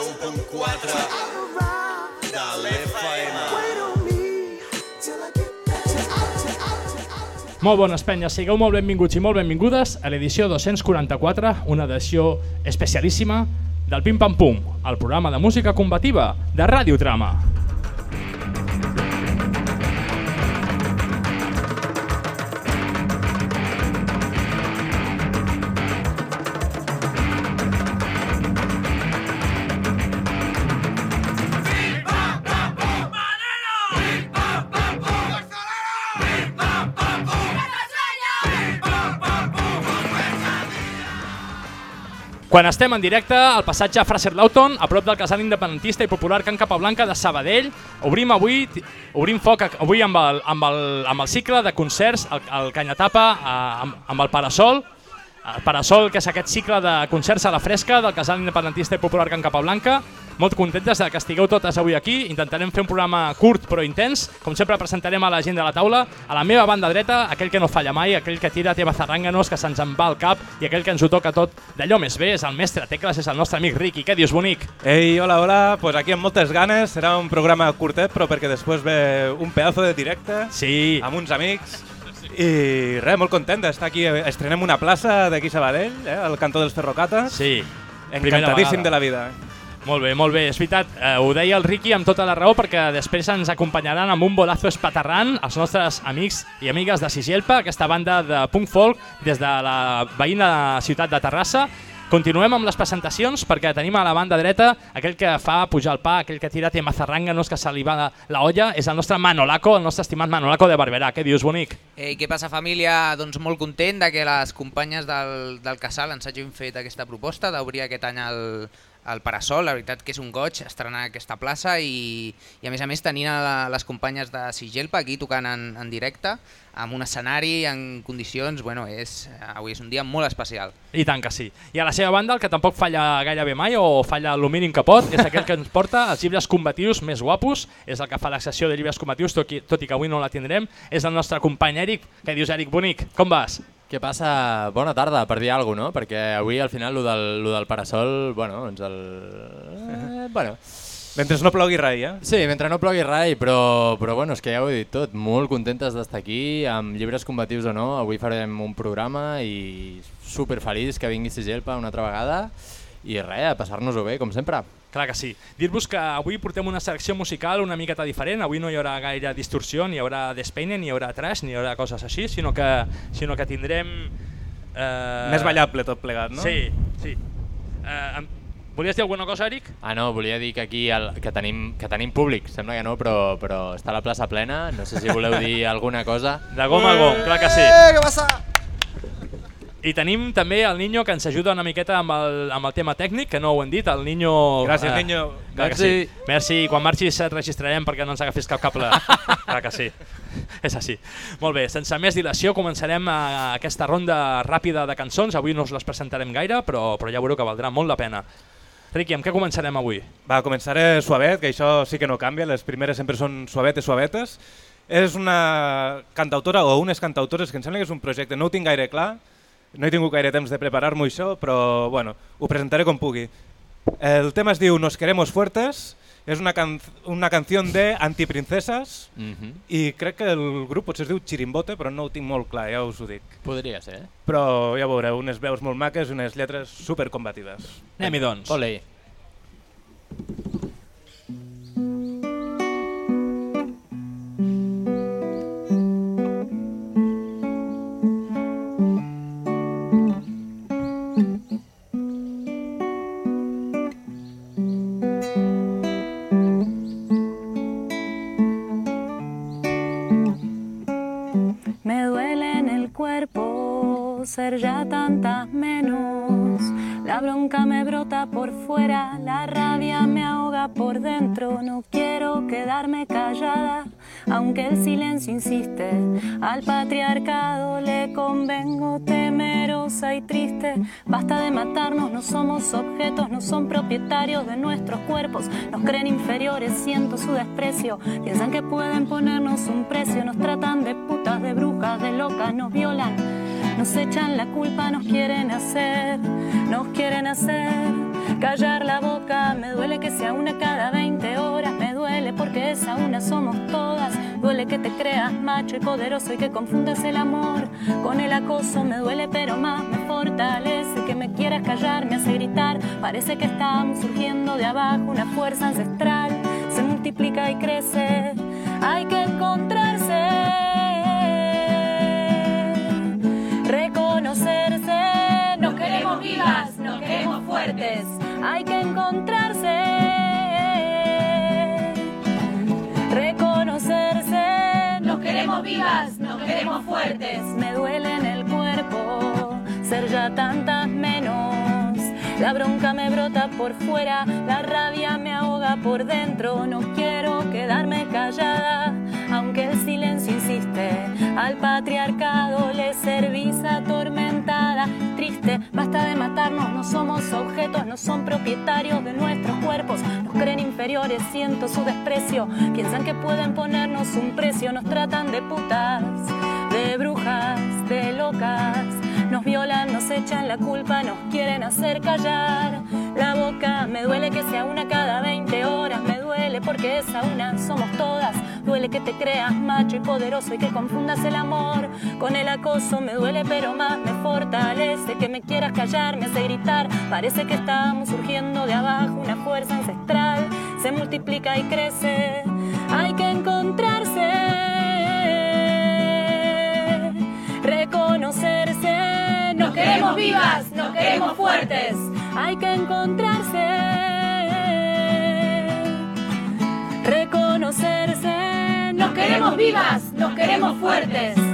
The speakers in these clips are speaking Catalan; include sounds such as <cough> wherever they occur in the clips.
91.4 de l'FM. Molt bones penyes, sigueu molt benvinguts i molt benvingudes a l'edició 244, una edició especialíssima del Pim Pam Pum, el programa de música combativa de Ràdio Trama. Quan estem en directe, al passatge Fraser Lawton, a prop del casal independentista i popular Can Capablanca de Sabadell, obrim avui obrim foc avui amb el, amb el, amb el cicle de concerts, el Canyatapa, eh, amb, amb el Parasol, el Parasol, que és aquest cicle de concerts a la fresca del casal independentista i popular Can Capablanca. Molt contentes de que estigueu totes avui aquí. Intentarem fer un programa curt però intens. Com sempre presentarem a la gent de la taula. A la meva banda dreta, aquell que no falla mai, aquell que tira teva zarranganos, que se'ns en va al cap i aquell que ens ho toca tot d'allò més bé, és el mestre Tecles, és el nostre amic Ricky. Què dius, bonic? Ei, hola, hola, pues aquí amb moltes ganes, serà un programa curtet, però perquè després ve un pedazo de directe Sí, amb uns amics i res, molt content d'estar aquí, estrenem una plaça d'aquí Sabadell, eh, al cantó dels Ferrocates, sí. Encantadíssim de la vida. Molt bé, molt bé, és veritat, eh, ho deia el Ricky amb tota la raó perquè després ens acompanyaran amb un bolazo espaterrant els nostres amics i amigues de Sigelpa, aquesta banda de punk folk des de la veïna ciutat de Terrassa. Continuem amb les presentacions perquè tenim a la banda dreta aquell que fa pujar el pa, aquell que tira tema zarranganos, que se li va la, la olla, és el nostre Manolaco, el nostre estimat Manolaco de Barberà. Què dius, bonic? Ei, què passa família? Doncs molt content de que les companyes del, del casal ens hagin fet aquesta proposta d'obrir aquest any el, el Parasol. La veritat que és un goig estrenar aquesta plaça i, i a més a més tenint a la, les companyes de Sigelpa aquí tocant en, en directe amb un escenari en condicions, bueno, és, avui és un dia molt especial. I tant que sí. I a la seva banda, el que tampoc falla gairebé mai o falla el mínim que pot, és aquell que ens porta els llibres combatius més guapos, és el que fa la sessió de llibres combatius, tot i, tot i que avui no la tindrem, és el nostre company Eric. Què dius, Eric Bonic? Com vas? Què passa? Bona tarda, per dir alguna cosa, no? Perquè avui al final lo del, lo del parasol, bueno, ens el... Eh, bueno, Mentre no plogui rai, eh? sí, mentre no plogui rai, però, però bueno, és que ja ho he dit tot, molt contentes d'estar aquí, amb llibres combatius o no, avui farem un programa i super feliç que vingui Sigelpa una altra vegada i res, a passar-nos-ho bé, com sempre. Clar que sí. Dir-vos que avui portem una selecció musical una miqueta diferent, avui no hi haurà gaire distorsió, ni hi haurà despeine, ni hi haurà trash, ni hi haurà coses així, sinó que, sinó que tindrem... Eh... Més ballable tot plegat, no? Sí, sí. Eh, em- volies dir alguna cosa, Eric? Ah, no, volia dir que aquí el, que, tenim, que tenim públic, sembla que no, però, però està la plaça plena, no sé si voleu <laughs> dir alguna cosa. De gom a gom, clar que sí. Eh, què passa? I tenim també el Niño que ens ajuda una miqueta amb el, amb el tema tècnic, que no ho hem dit, el Niño... Gràcies, Niño. Clar que sí. Merci, quan marxis et registrarem perquè no ens agafis cap cable. <laughs> clar que sí. És així. Molt bé, sense més dilació començarem a aquesta ronda ràpida de cançons. Avui no us les presentarem gaire, però, però ja veureu que valdrà molt la pena. Riqui, amb què començarem avui? Va, començaré suavet, que això sí que no canvia, les primeres sempre són suavetes, suavetes. És una cantautora o unes cantautores que em sembla que és un projecte, no ho tinc gaire clar, no he tingut gaire temps de preparar-m'ho això, però bueno, ho presentaré com pugui. El tema es diu Nos queremos fuertes, és una, can una canció de antiprincesas Mm -hmm. i crec que el grup potser es diu Chirimbote, però no ho tinc molt clar, ja us ho dic. Podria ser. Però ja veureu, unes veus molt maques i unes lletres supercombatives. Anem-hi doncs. Ole. Me por fuera, la rabia me ahoga por dentro. No quiero quedarme callada, aunque el silencio insiste. Al patriarcado le convengo temerosa y triste. Basta de matarnos, no somos objetos, no son propietarios de nuestros cuerpos. Nos creen inferiores, siento su desprecio. Piensan que pueden ponernos un precio, nos tratan de putas, de brujas, de locas, nos violan. Nos echan la culpa, nos quieren hacer, nos quieren hacer callar la boca. Me duele que sea una cada 20 horas. Me duele porque esa una somos todas. Duele que te creas macho y poderoso y que confundas el amor con el acoso. Me duele pero más me fortalece que me quieras callar, me hace gritar. Parece que estamos surgiendo de abajo una fuerza ancestral. Se multiplica y crece. Hay que encontrarse. Reconocerse. Nos queremos fuertes. Hay que encontrarse. Reconocerse. Nos queremos vivas, nos queremos fuertes. Me duele en el cuerpo ser ya tantas menos. La bronca me brota por fuera, la rabia me ahoga por dentro. No quiero quedarme callada, aunque el silencio insiste. Al patriarcado le servís atormentada, triste. Basta de matarnos, no somos objetos, no son propietarios de nuestros cuerpos. Nos creen inferiores, siento su desprecio. Piensan que pueden ponernos un precio, nos tratan de putas, de brujas, de locas. Nos violan, nos echan la culpa, nos quieren hacer callar la boca. Me duele que sea una cada 20 horas, me duele porque esa una somos todas. Duele que te creas macho y poderoso y que confundas el amor con el acoso. Me duele pero más me fortalece que me quieras callar, me hace gritar. Parece que estamos surgiendo de abajo una fuerza ancestral. Se multiplica y crece. Hay que encontrarse reconocerse. Nos queremos vivas, nos queremos fuertes. Hay que encontrarse. Reconocerse. Nos queremos vivas, nos queremos fuertes.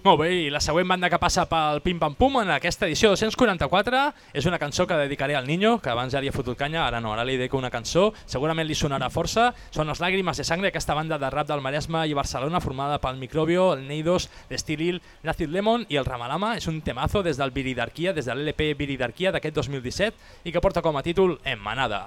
Molt bé, i la següent banda que passa pel Pim Pam Pum en aquesta edició 244 és una cançó que dedicaré al Niño, que abans ja li he fotut canya, ara no, ara li dedico una cançó, segurament li sonarà força. Són les Làgrimes de Sangre, aquesta banda de rap del Maresme i Barcelona formada pel Microbio, el Neidos, l'Estilil, l'Acid Lemon i el Ramalama. És un temazo des del Viridarquia, des de l'LP Viridarquia d'aquest 2017 i que porta com a títol En Manada.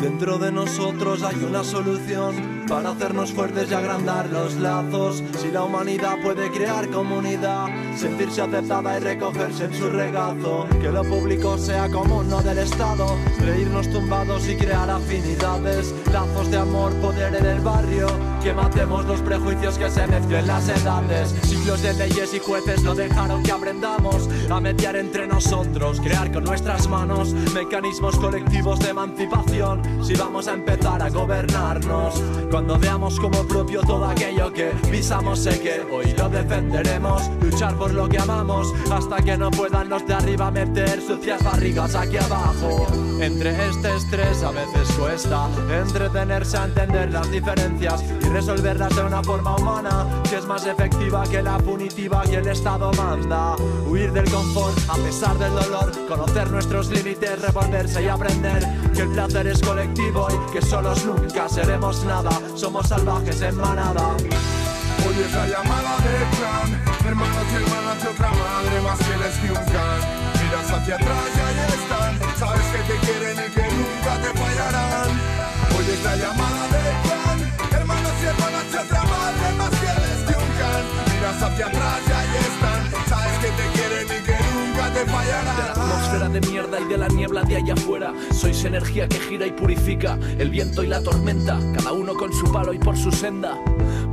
Dentro de nosotros hay una solución para hacernos fuertes y agrandar los lazos. Si la humanidad puede crear comunidad, sentirse aceptada y recogerse en su regazo. Que lo público sea común, no del Estado. Reírnos tumbados y crear afinidades. Lazos de amor, poder en el barrio. Que matemos los prejuicios que se mezclen las edades. Siglos de leyes y jueces no dejaron que aprendamos a mediar entre nosotros. Crear con nuestras manos mecanismos colectivos de emancipación si vamos a empezar a gobernarnos. Cuando veamos como propio todo aquello que pisamos, sé que hoy lo defenderemos. Luchar por lo que amamos hasta que no puedan los de arriba meter sucias barrigas aquí abajo. Entre este estrés a veces cuesta entretenerse a entender las diferencias y resolverlas de una forma humana que es más efectiva que la punitiva que el Estado manda. Huir del confort a pesar del dolor, conocer nuestros límites, revolverse y aprender que el placer es colectivo y que solos nunca seremos nada. Somos salvajes en manada. Oye esa llamada de clan Hermanos y hermanas de otra madre Más fieles que un can Miras hacia atrás y ahí están Sabes que te quieren y que nunca te fallarán Oye esa llamada de clan Hermanos y hermanas de otra madre Más fieles que un can Miras hacia atrás y ahí están Sabes que te quieren de la atmósfera de mierda y de la niebla de allá afuera. Sois energía que gira y purifica el viento y la tormenta, cada uno con su palo y por su senda.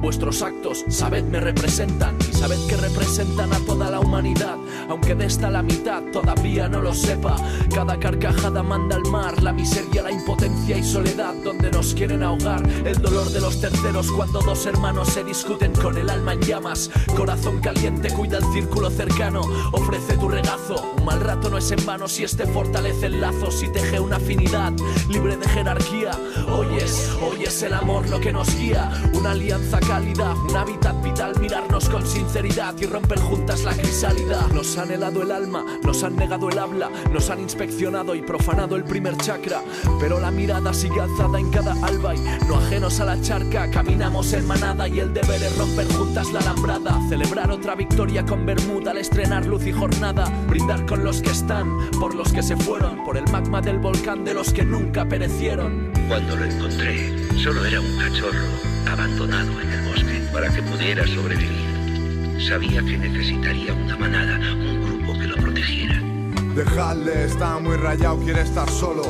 Vuestros actos, sabed, me representan y sabed que representan a toda la humanidad, aunque de esta la mitad todavía no lo sepa. Cada carcajada manda al mar, la miseria, la impotencia y soledad, donde nos quieren ahogar. El dolor de los terceros cuando dos hermanos se discuten con el alma en llamas. Corazón caliente, cuida el círculo cercano, ofrece tu regazo. Un mal rato no es en vano si este fortalece el lazo, si teje una afinidad libre de jerarquía. Hoy es, hoy es el amor lo que nos guía, una alianza cálida, un hábitat vital, mirarnos con sinceridad y romper juntas la crisálida. Nos han helado el alma, nos han negado el habla, nos han inspeccionado y profanado el primer chakra, pero la mirada sigue alzada en cada alba y no ajenos a la charca, caminamos en manada y el deber es romper juntas la alambrada, celebrar otra victoria con Bermuda al estrenar luz y jornada, brindar con los que están, por los que se fueron, por el magma del volcán de los que nunca perecieron. Cuando lo encontré, solo era un cachorro abandonado en el bosque para que pudiera sobrevivir. Sabía que necesitaría una manada, un grupo que lo protegiera. Dejadle, está muy rayado, quiere estar solo.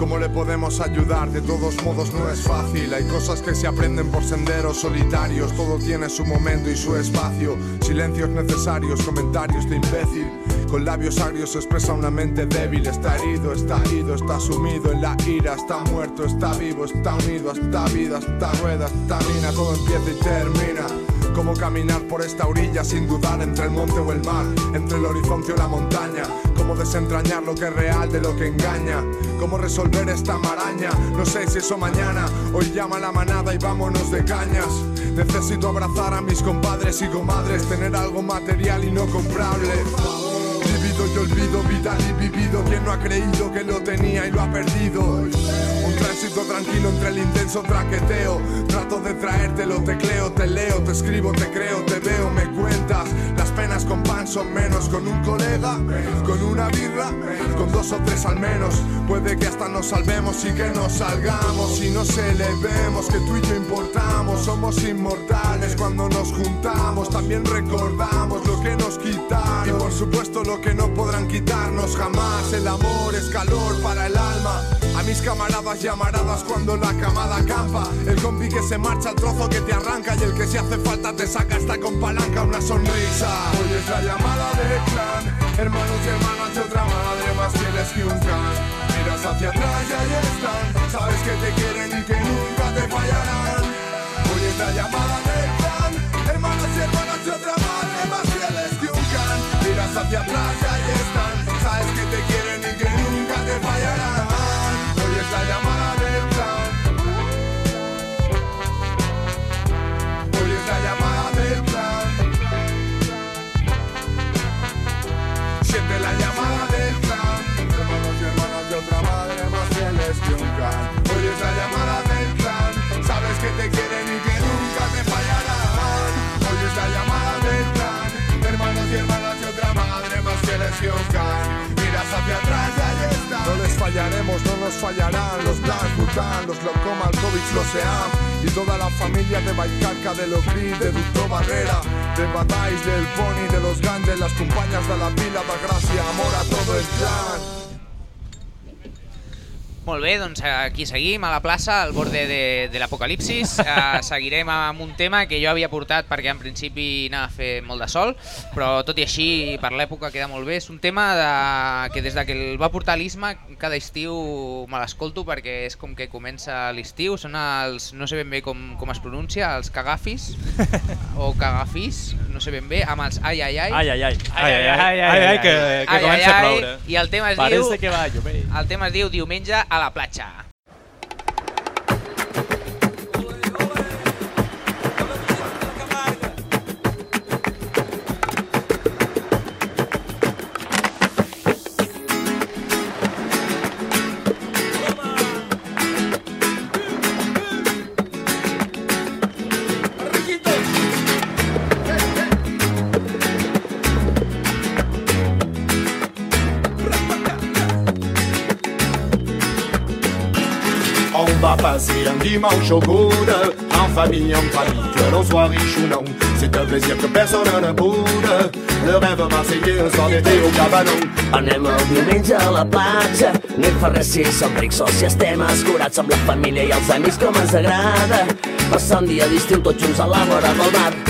¿Cómo le podemos ayudar? De todos modos no es fácil. Hay cosas que se aprenden por senderos solitarios. Todo tiene su momento y su espacio. Silencios necesarios, comentarios de imbécil. Con labios agrios expresa una mente débil. Está herido, está ido, está sumido en la ira. Está muerto, está vivo, está unido. Está vida, está rueda, está mina. Todo empieza y termina. Cómo caminar por esta orilla sin dudar entre el monte o el mar, entre el horizonte o la montaña. Cómo desentrañar lo que es real de lo que engaña. Cómo resolver esta maraña. No sé si eso mañana. Hoy llama la manada y vámonos de cañas. Necesito abrazar a mis compadres y comadres, tener algo material y no comprable. Vivido y olvido, vital y vivido. Quien no ha creído que lo tenía y lo ha perdido. Un tránsito tranquilo entre el intenso traqueteo. Trato de traértelo, te cleo, te leo, te escribo, te creo, te veo, me cuentas. Las penas con pan son menos. Con un colega, con una birra, con dos o tres al menos. Puede que hasta nos salvemos y que nos salgamos. Y no se le vemos que tú y yo importamos. Somos inmortales cuando nos juntamos. También recordamos lo que nos quitaron. Y por supuesto lo que no podrán quitarnos jamás. El amor es calor para el alma. A mis camaradas llamaradas cuando la camada campa. El compi que se marcha, el trozo que te arranca. Y el que si hace falta te saca hasta con palanca una sonrisa. Hoy es la llamada del clan. Hermanos y hermanas de otra madre más fieles que un can. Miras hacia atrás y ahí están. Sabes que te quieren y que nunca te fallarán. Hoy es la llamada atrás, aí hacia atrás y está. No les fallaremos, no nos fallarán. Los Blancs, Bután, los Alcovic, los SEAM. Y toda la familia de Baicarca, de los Gris, de Ducto Barrera, de Batais, del Pony, de los Gandes, las compañías de la Vila, de Gràcia, amor a todo el clan. Molt bé, doncs aquí seguim, a la plaça, al borde de, de l'apocalipsis. Uh, <laughs> seguirem amb un tema que jo havia portat perquè en principi anava a fer molt de sol, però tot i així per l'època queda molt bé. És un tema de, que des de que el va portar l'Isma cada estiu me l'escolto perquè és com que comença l'estiu, són els, no sé ben bé com, com es pronuncia, els cagafis <laughs> o cagafis, no sé ben bé, amb els ai ai ai. Ai, ai, ai. Ai, ai, ai, ai, ai, que, que Ai, comença ai, a ai, ploure. I el tema es Parece diu... que va. El tema es diu Diumenge a la platja. Dimanche au good En famille, en famille, que l'on soit riche ou non C'est un plaisir que personne ne boude Le rêve marseillais, soir d'été au cabanon Anem el diumenge a la platja, no fa res si som rics o si estem escurats amb la família i els amics com ens agrada. Passar un dia d'estiu tots junts a la vora del mar.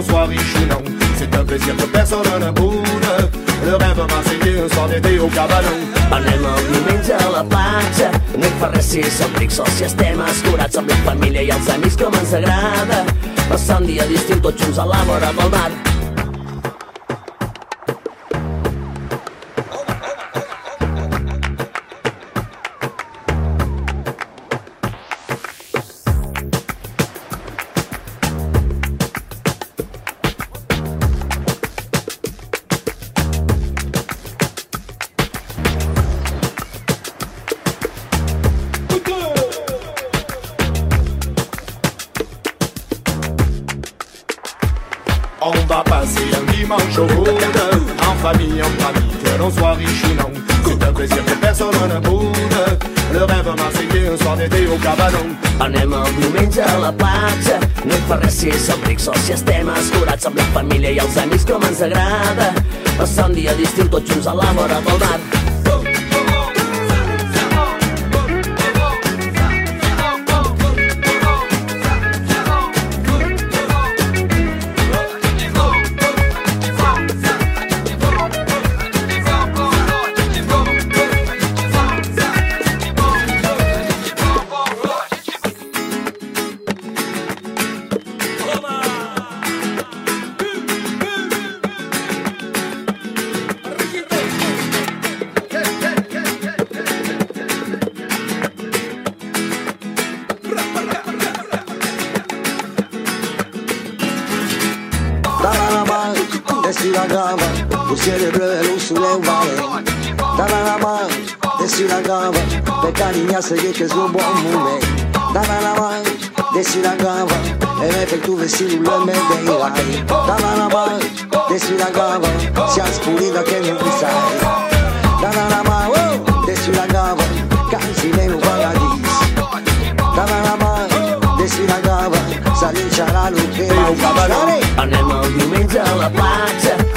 L'on soit riche ou non. C'est un plaisir que personne ne boude Le rêve marseillais, un soir d'été au cabanon. Anem el diumenge a la platja, no hi fa res si som rics si estem escurats. Amb la família i els amics com ens agrada. Passar un dia d'estiu tots junts a la vora del mar.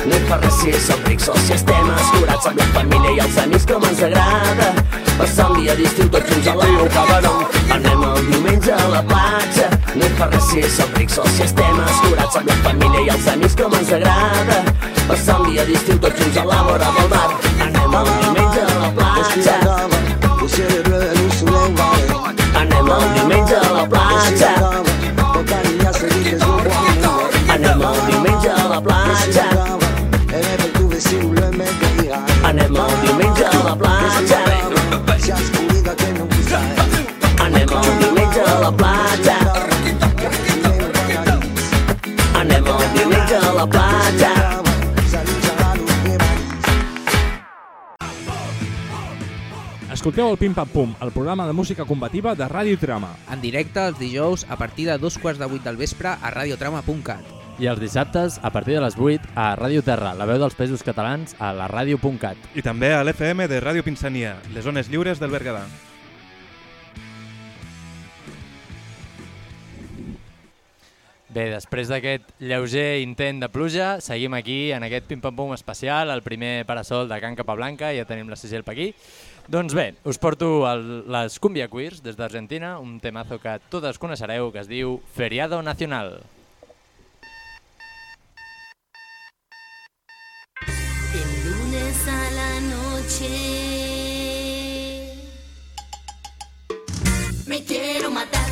No hi fa res si som rics o si estem escurats Amb la família i els amics com ens agrada. Passar un dia d'estiu tots junts a la cabanon Anem el diumenge a la platja. No hi fa res si som rics o si estem escurats Amb la família i els amics com ens agrada. Passar un dia d'estiu tots junts a la vora del mar. Anem el diumenge a la platja. Anem el diumenge a la platja. Anem el diumenge a la platja Anem el diumenge a la platja Sia spulita che non mi sai. Anem el diumenge a la platja Anem el diumenge a la platja Escolteu el Pim Pam Pum, el programa de música combativa de Ràdio Trama. En directe els dijous a partir de dos quarts de vuit del vespre a radiotrama.cat. I els dissabtes, a partir de les 8, a Ràdio Terra, la veu dels pesos catalans, a la ràdio.cat. I també a l'FM de Ràdio Pinsania, les zones lliures del Berguedà. Bé, després d'aquest lleuger intent de pluja, seguim aquí en aquest pim-pam-pum especial, el primer parasol de Can Capablanca, ja tenim la Cecil per aquí. Doncs bé, us porto el, les Cumbia Queers des d'Argentina, un temazo que totes coneixereu, que es diu Feriado Nacional. El lunes a la noche me quiero matar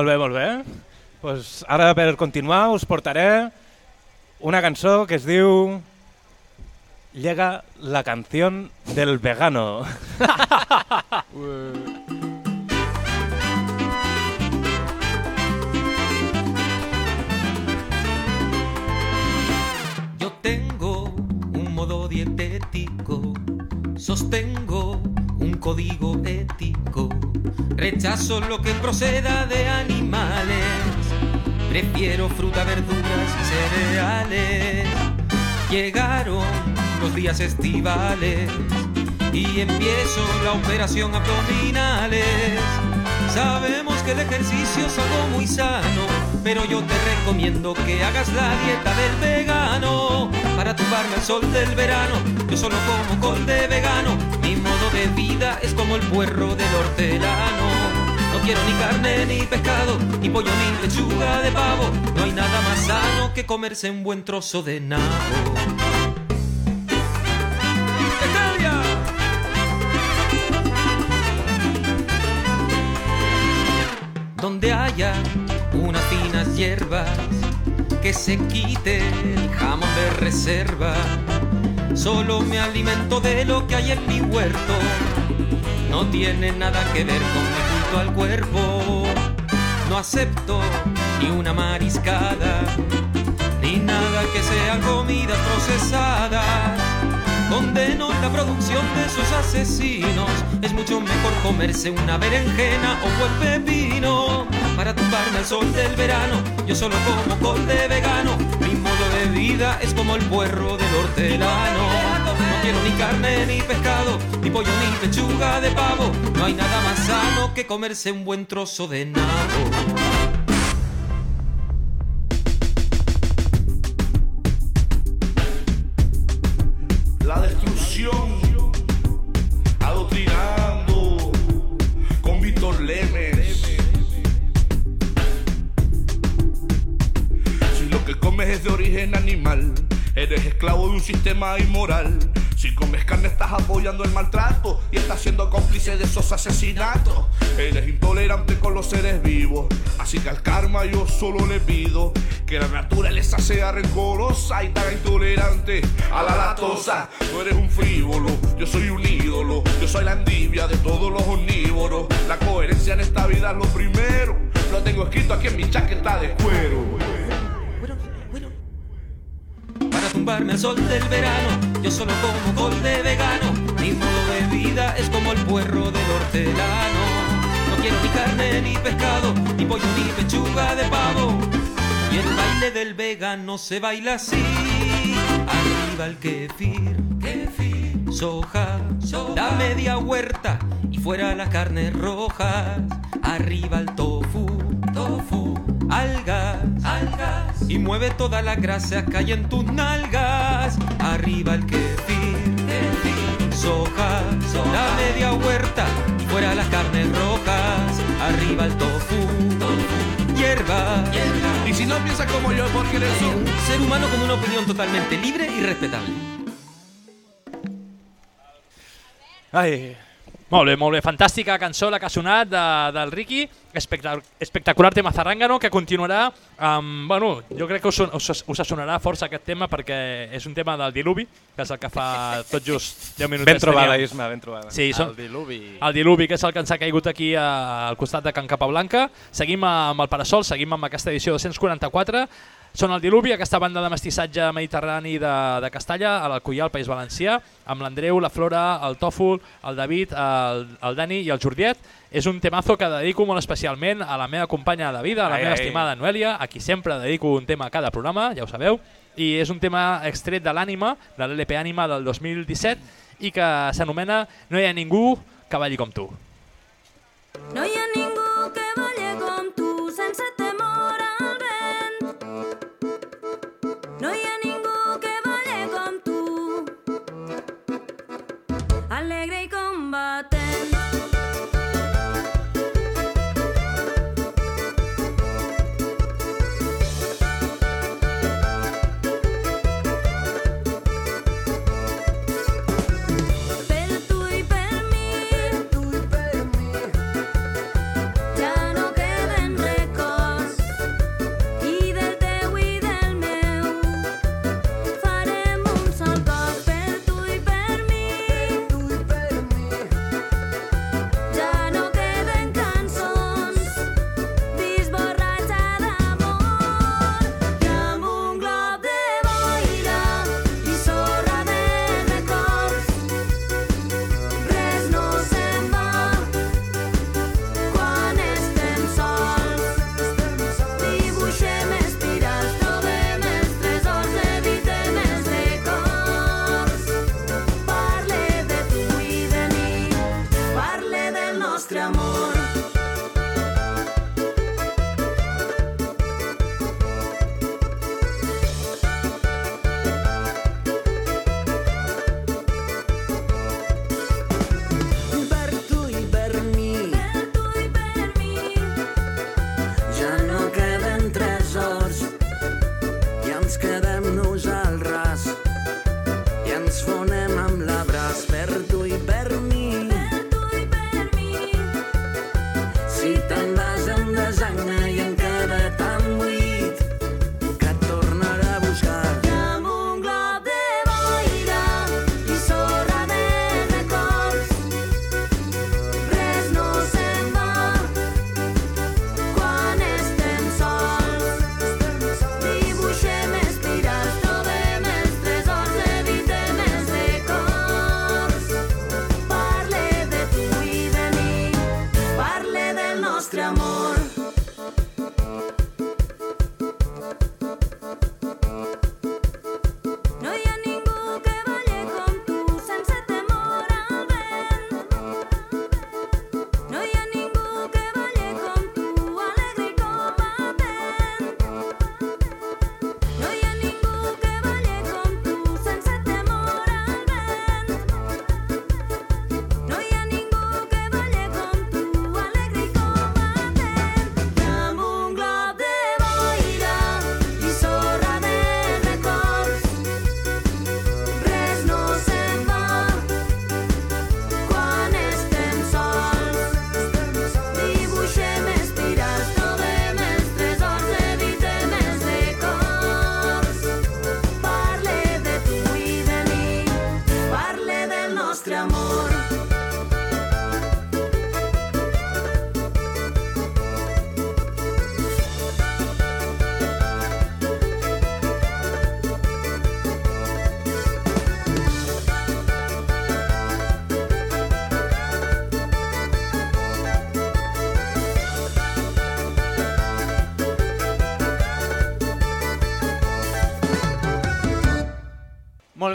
Molt bé. Pues ara per continuar us portaré una cançó que es diu Llega la canción del vegano. Yo tengo un modo dietético, sostengo un código ético, rechazo lo que proceda de animales, prefiero fruta, verduras y cereales. Llegaron los días estivales y empiezo la operación abdominales. Sabemos que el ejercicio es algo muy sano, pero yo te recomiendo que hagas la dieta del vegano para tumbarme al sol del verano. Yo solo como col de vegano, mi modo de vida es como el puerro del hortelano. No quiero ni carne ni pescado, ni pollo ni lechuga de pavo. No hay nada más sano que comerse un buen trozo de nabo. Donde haya hierbas que se quite el jamón de reserva. Solo me alimento de lo que hay en mi huerto. No tiene nada que ver con mi culto al cuerpo. No acepto ni una mariscada, ni nada que sean comidas procesadas. Condeno la producción de esos asesinos. Es mucho mejor comerse una berenjena o buen pepino. Para tumbarme al sol del verano, yo solo como col de vegano. Mi modo de vida es como el puerro del hortelano. No quiero ni carne ni pescado, ni pollo ni pechuga de pavo. No hay nada más sano que comerse un buen trozo de nabo. Un sistema inmoral. Si comes carne estás apoyando el maltrato y estás siendo cómplice de esos asesinatos. Eres intolerante con los seres vivos, así que al karma yo solo le pido que la naturaleza sea rencorosa y tan intolerante a la lactosa. Tú eres un frívolo, yo soy un ídolo, yo soy la endivia de todos los omnívoros. La coherencia en esta vida es lo primero, lo tengo escrito aquí en mi chaqueta de cuero. Tumbarme al sol del verano, yo solo como col de vegano. Mi modo de vida es como el puerro del hortelano. No quiero ni carne ni pescado, ni pollo ni pechuga de pavo. Y el baile del vegano se baila así. Arriba el kefir, kefir, soja, la media huerta y fuera las carnes rojas. Arriba el tofu, algas, algas y mueve toda la grasa que hay en tus nalgas. Arriba el kefir, kefir, soja, la media huerta fuera las carnes rojas. Arriba el tofu, tofu, hierba, Y si no piensas como yo, porque eres un ser humano con una opinión totalmente libre y respetable. Ai, Molt bé, molt bé. Fantàstica cançó, la que ha sonat de, del Ricky. Espectac espectacular tema Zarrangano, que continuarà amb... Bueno, jo crec que us, us, us sonarà força aquest tema perquè és un tema del Diluvi, que és el que fa tot just 10 minuts. ben trobada, Isma, ben trobada. Sí, són, El diluvi. el Diluvi, que és el que ens ha caigut aquí a- al costat de Can Capablanca. Seguim amb el Parasol, seguim amb aquesta edició 244. Són el Diluvi, aquesta banda de mestissatge mediterrani de, de Castalla, a l'Alcoià, al País Valencià, amb l'Andreu, la Flora, el Tòfol, el David, el, el Dani i el Jordiet. És un temazo que dedico molt especialment a la meva companya de vida, a la ai, meva ai. estimada Noelia, a qui sempre dedico un tema a cada programa, ja ho sabeu, i és un tema extret de l'ànima, de l'LP Ànima del 2017, i que s'anomena No hi ha ningú que balli com tu. No hi ha ningú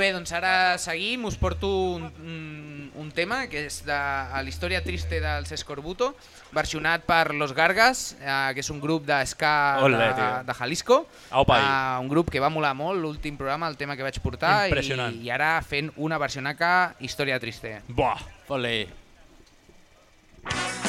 bé, doncs ara seguim, us porto un, mm, un, tema que és de la història triste dels Escorbuto, versionat per Los Gargas, eh, que és un grup d'esca de, de Jalisco. Opa, eh, ah, un grup que va molar molt l'últim programa, el tema que vaig portar, i, i ara fent una versionaca història triste. Buah, olé. Thank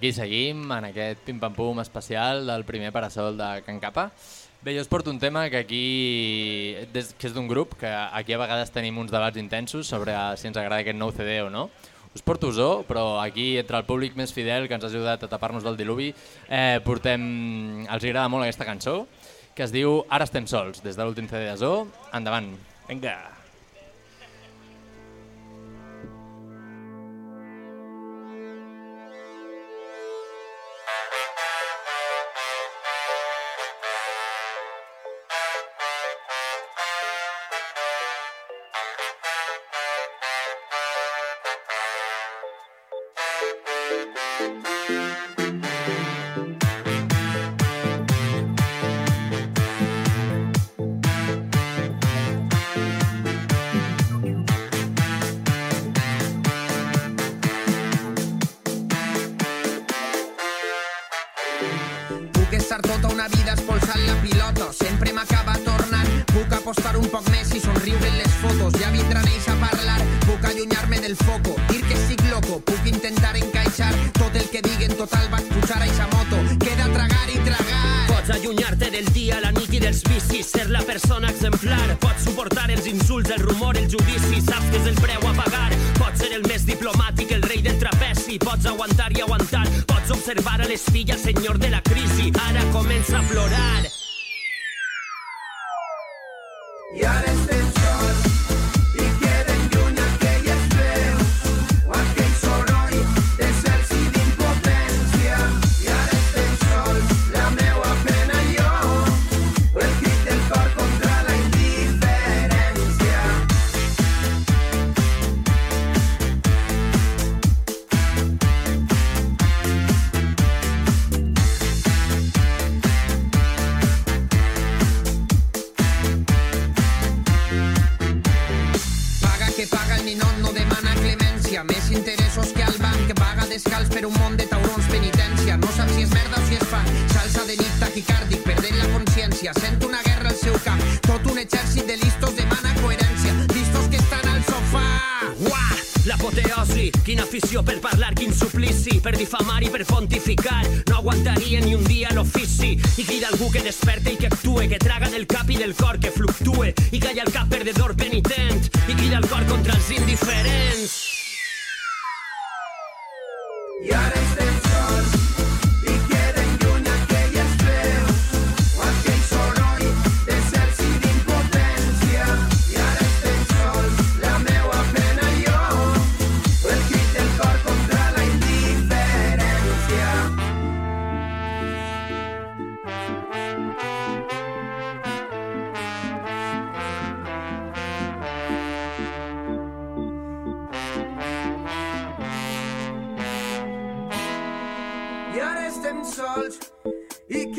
aquí seguim, en aquest pim-pam-pum especial del primer parasol de Can Capa. Bé, jo us porto un tema que aquí, des, que és d'un grup, que aquí a vegades tenim uns debats intensos sobre si ens agrada aquest nou CD o no. Us porto Zo, però aquí entre el públic més fidel que ens ha ajudat a tapar-nos del diluvi, eh, portem, els agrada molt aquesta cançó, que es diu Ara estem sols, des de l'últim CD de Zo. Endavant. Vinga. La persona exemplar. Pots suportar els insults, el rumor, el judici, saps que és el preu a pagar. Pots ser el més diplomàtic, el rei del trapezi, pots aguantar i aguantar. Pots observar a les filles, senyor de la crisi, ara comença a plorar. I ara estem descalç per un món de taurons penitència. No sap si és merda o si és fa. Salsa de nit taquicàrdic, perdent la consciència. Sent una guerra al seu cap. Tot un exèrcit de listos demana coherència. Listos que estan al sofà. Uah! L'apoteosi, quina afició per parlar, quin suplici, per difamar i per pontificar. No aguantaria ni un dia l'ofici. I crida algú que desperte i que actue, que traga del cap i del cor, que fluctue. I calla el cap perdedor penitent. I crida el cor contra els indiferents. I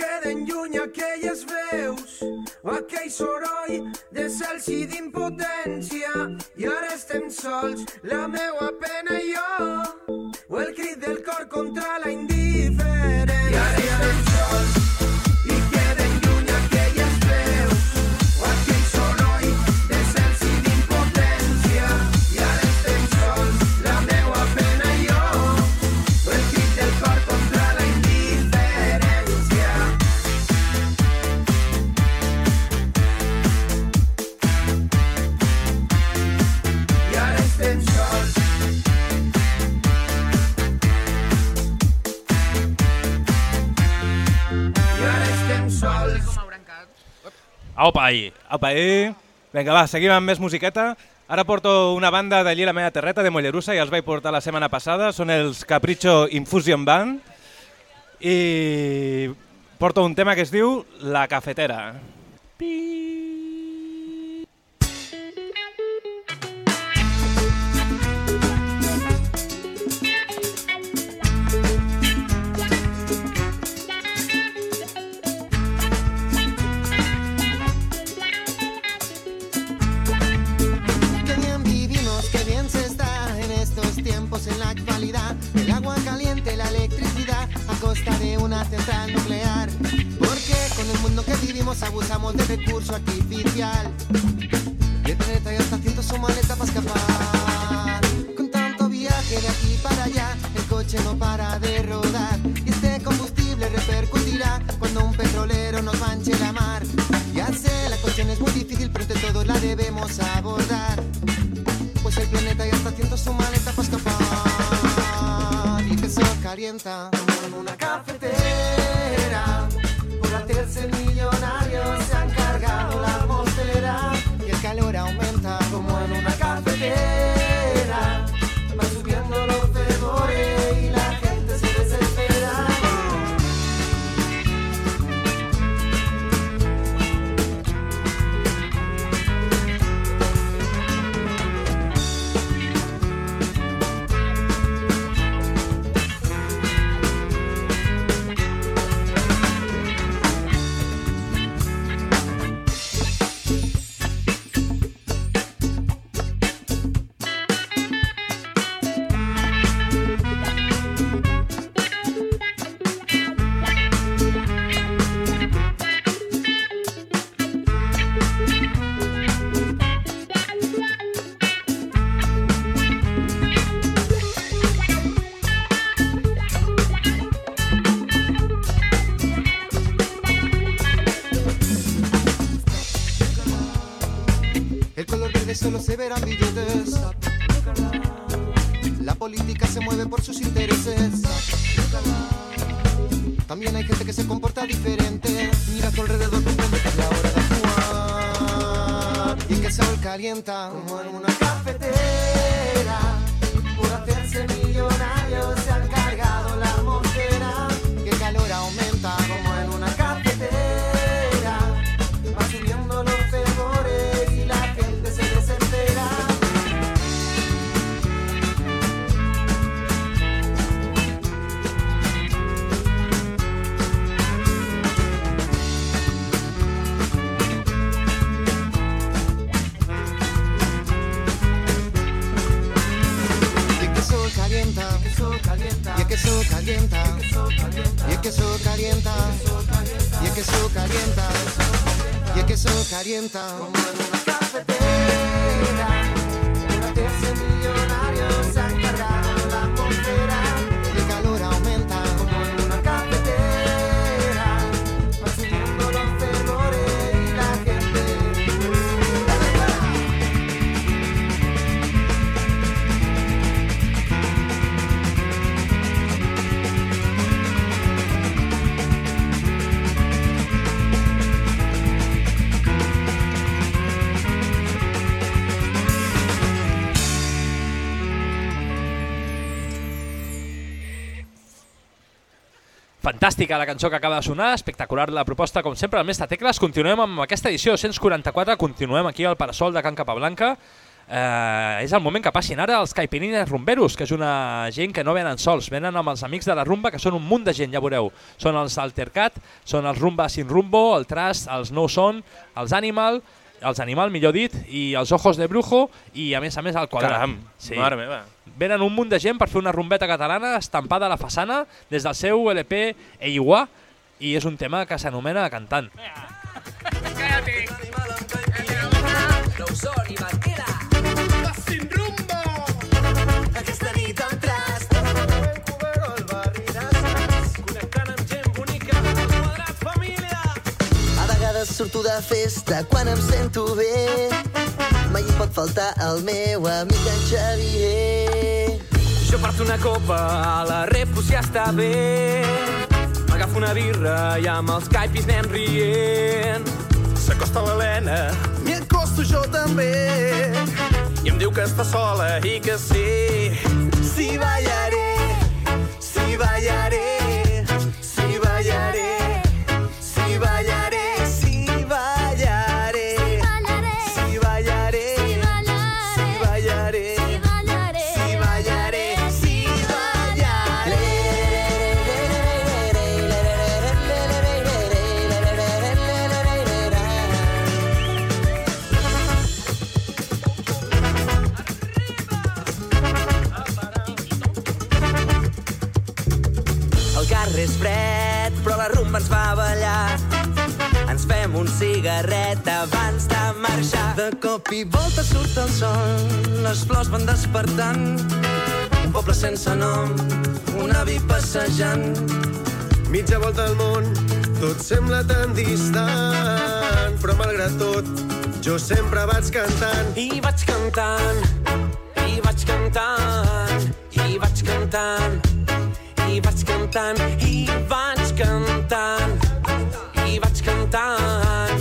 queden lluny aquelles veus aquell soroll de cels i d'impotència. I ara estem sols, la meua pena i jo, o el crit del cor contra la indiferència. Aupa ahí. Aupa ahí. Vinga, va, seguim amb més musiqueta. Ara porto una banda d'allí la meva terreta, de Mollerussa, i els vaig portar la setmana passada. Són els Capricho Infusion Band. I porto un tema que es diu La Cafetera. Qué costa de una central nuclear. Porque con el mundo que vivimos abusamos de recurso artificial. Y el planeta ya está haciendo su maleta para escapar. Con tanto viaje de aquí para allá, el coche no para de rodar y este combustible repercutirá cuando un petrolero nos manche la mar. Ya sé, la cuestión es muy difícil, pero entre todos la debemos abordar. Pues el planeta ya está haciendo su maleta para escapar calienta en una cafetera. Por hacerse millonarios cuenta. Como en Fantàstica la cançó que acaba de sonar, espectacular la proposta, com sempre, el Mestre Tecles. Continuem amb aquesta edició 144, continuem aquí al Parasol de Can Capablanca. Eh, és el moment que passin ara els Caipirinhas Rumberos, que és una gent que no venen sols, venen amb els amics de la rumba, que són un munt de gent, ja veureu. Són els Altercat, són els Rumba Sin Rumbo, el Trust, els No Son, els Animal, els Animal, millor dit, i els Ojos de Brujo, i a més a més el Quadrat. Caram, mare meva. Venen un munt de gent per fer una rumbeta catalana estampada a la façana des del seu LP Eiguà i és un tema que s'anomena Cantant. Cállate. L'Osor i Manquera. Sin Vegades surto de festa quan em sento bé. Mai hi pot faltar el meu amic en Xavier. Jo porto una copa a la repus ja està bé. M'agafo una birra i amb els caipis anem rient. S'acosta l'Helena, M'hi acosto jo també. i em diu que està sola i que sí. Si ballaré, si ballaré, El carrer és fred, però la rumba ens fa ballar. Ens fem un cigarret abans de marxar. De cop i volta surt el sol, les flors van despertant. un poble sense nom, un avi passejant. Mitja volta al món, tot sembla tan distant, però malgrat tot, jo sempre vaig cantant. I vaig cantant, i vaig cantant, i vaig cantant, i vaig cantant, i vaig cantant, i vaig cantant,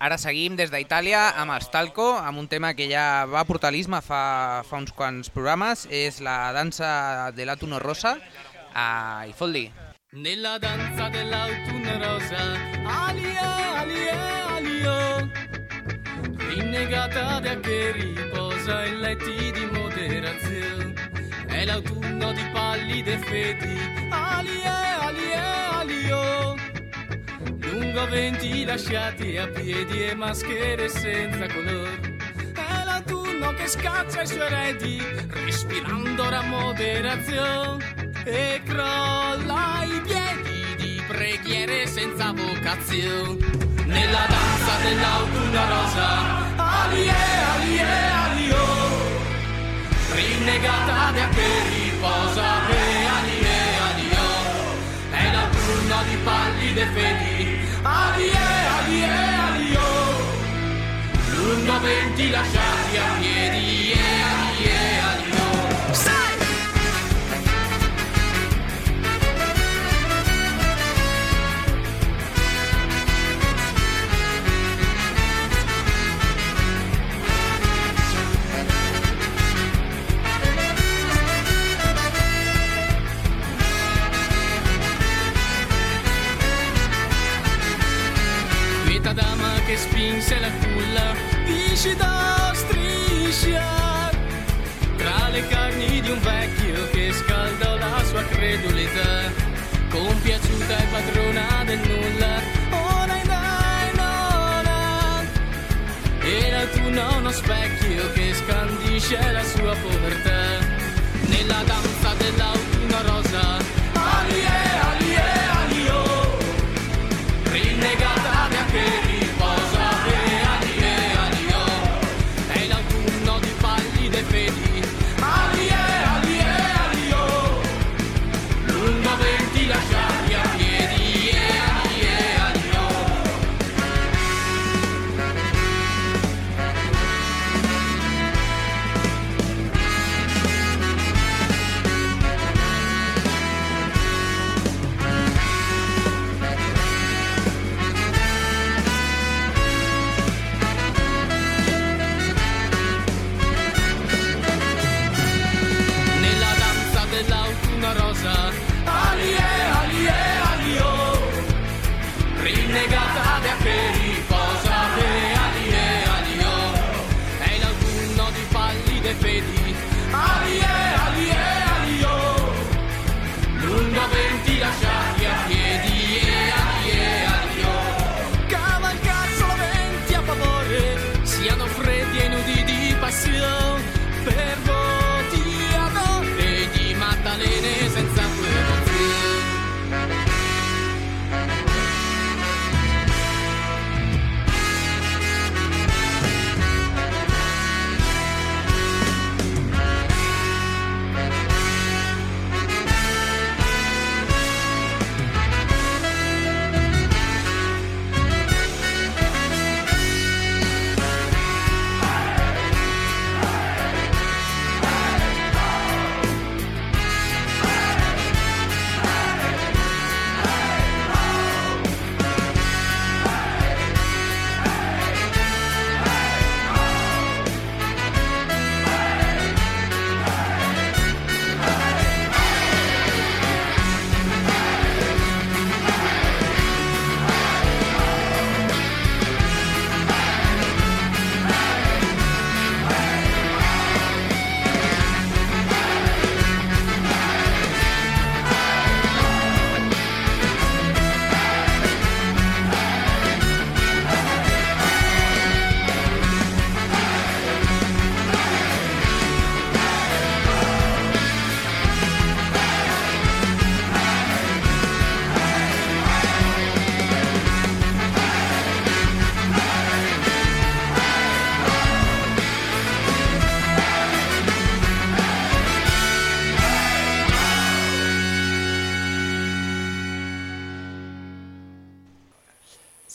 ara seguim des d'Itàlia amb el Stalco, amb un tema que ja va portar l'Isma fa, fa uns quants programes, és la dansa dell'autunno rosa a Ifoldi. Nella danza dell'autunno rosa, alie, alie, alio, rinnegata da che riposa in letti di moderazione. È l'autunno di pallide feti, alie, alie, alio, lungo venti lasciati a piedi e maschere senza colore. È l'autunno che scaccia i suoi eredi, respirando la moderazione e crolla i piedi di preghiere senza vocazione. Nella danza dell'autunno rosa, alie, alie, alio, rinnegata da che riposa, e alie, alio, è l'autunno di pallide fedi, Adie, adie, addio. Oh. L'undo venti lasciati a piedi. Che spinse la culla, viscida striscia tra le carni di un vecchio che scaldò la sua credulità, compiaciuta e padrona del nulla. Oh, dai, dai, nona. Era tu no uno specchio che scandisce la sua povertà, nella danza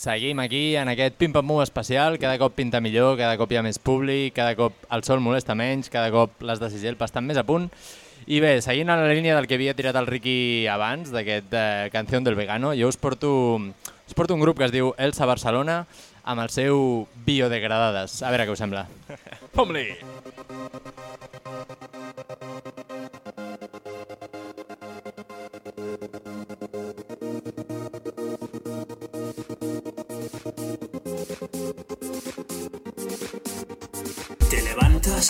Seguim aquí en aquest Pim Pam Pum especial, cada cop pinta millor, cada cop hi ha més públic, cada cop el sol molesta menys, cada cop les de Sigelpa estan més a punt. I bé, seguint en la línia del que havia tirat el Ricky abans, d'aquest eh, Canción del Vegano, jo us porto, us porto un grup que es diu Elsa Barcelona amb el seu Biodegradades. A veure què us sembla. Fom-li!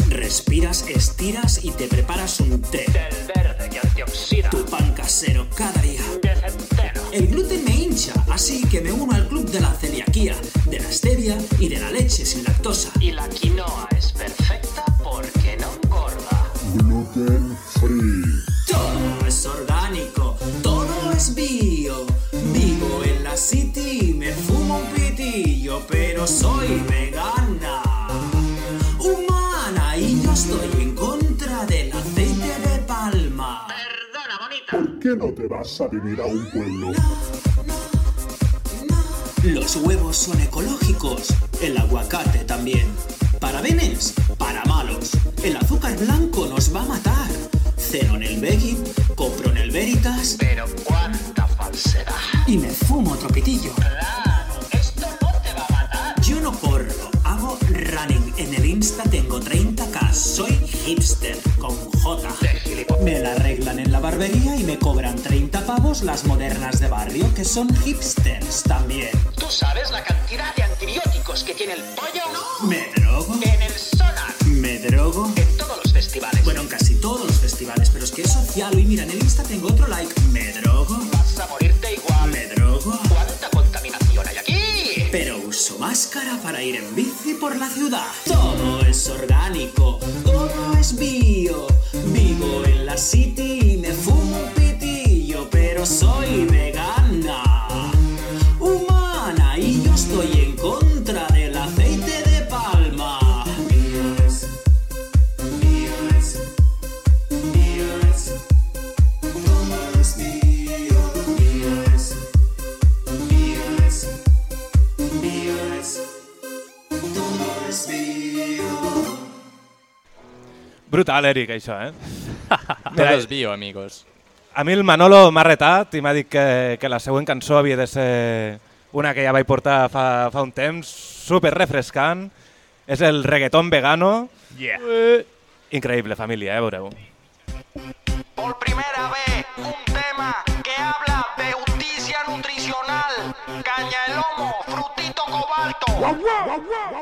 Respiras, estiras y te preparas un té. Del verde que antioxida. Tu pan casero cada día. El gluten me hincha, así que me uno al club de la celiaquía, de la stevia y de la leche sin lactosa. Y la quinoa es perfecta porque no engorda. Gluten free. Todo es orgánico, todo es bio. Vivo en la city, me fumo un pitillo, pero soy vegana. Te vas a vivir a un pueblo? Los huevos son ecológicos, el aguacate también. Parabenes, para malos. El azúcar blanco nos va a matar. Ceno en el Veggie, compro en el Veritas. Pero cuánta falsedad. Y me fumo otro pitillo. Claro, esto no te va a matar. Yo no corro, hago running. En el Insta tengo 30k. Soy hipster con J. Me la arreglan en la barbería y me cobran 30 pavos las modernas de barrio, que son hipsters también. ¿Tú sabes la cantidad de antibióticos que tiene el pollo? Me drogo. En el sonar. Me drogo. En todos los festivales. Bueno, en casi todos los festivales, pero es que es social. Y mira, en el Insta tengo otro like. Me drogo. Máscara para ir en bici por la ciudad. Todo es orgánico, todo es bio. Vivo en la city y me fumo un pitillo, pero soy vegana. Brutal, Eric, això, eh? <laughs> Tot és bio, amigos. A mi el Manolo m'ha retat i m'ha dit que, que la següent cançó havia de ser una que ja vaig portar fa, fa un temps, super refrescant. És el reggaeton vegano. Yeah. Eh, increïble, família, eh? Veureu. Por primera vez, un tema que habla de justicia nutricional. Caña de lomo, cobalto.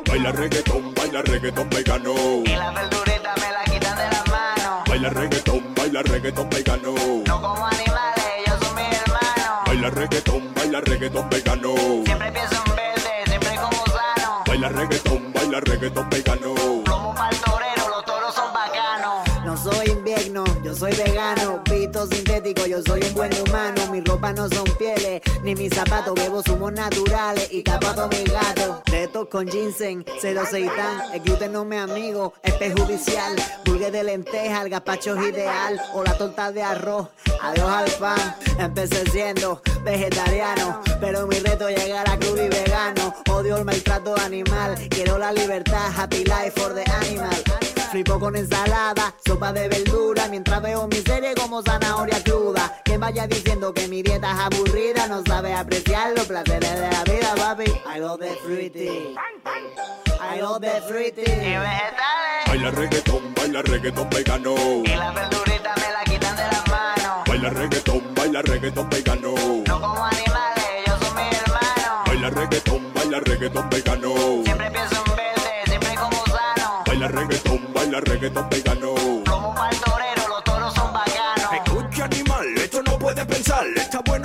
Baila reggaetón, baila reggaetón vegano. Y la verdurita me la quitan de las manos. Baila reggaetón, baila reggaetón vegano. No como animales, ellos son mis hermanos. Baila reggaetón, baila reggaetón vegano. Siempre pienso en verde, siempre como sano. Baila reggaetón, baila reggaetón vegano. Plomo pa'l torero, los toros son bacanos. No soy invierno, soy vegano, pito sintético, yo soy un buen humano, mis ropas no son pieles, ni mis zapatos, bebo zumos naturales y todos mis gatos. Retos con ginseng, cero seitán, el gluten no me amigo, es perjudicial, burgues de lenteja, el gazpacho es ideal, o la torta de arroz, adiós al pan, empecé siendo vegetariano, pero mi reto es llegar a club y vegano, odio el maltrato animal, quiero la libertad, happy life for the animal. Flipo con ensalada, sopa de verdura Mientras veo mi serie como zanahoria cruda Que vaya diciendo que mi dieta es aburrida No sabe apreciar los placeres de la vida, papi I love the fruity I love the fruity Y vegetales. Baila reggaetón, baila reggaetón vegano. Y la verdurita me la quitan de las manos. Baila reggaetón, baila reggaetón vegano. No como animales, ellos son mis hermanos. Baila reggaetón, baila reggaetón vegano. Siempre pienso en verde, siempre como sano. Baila reggaetón, baila reggaetón vegano.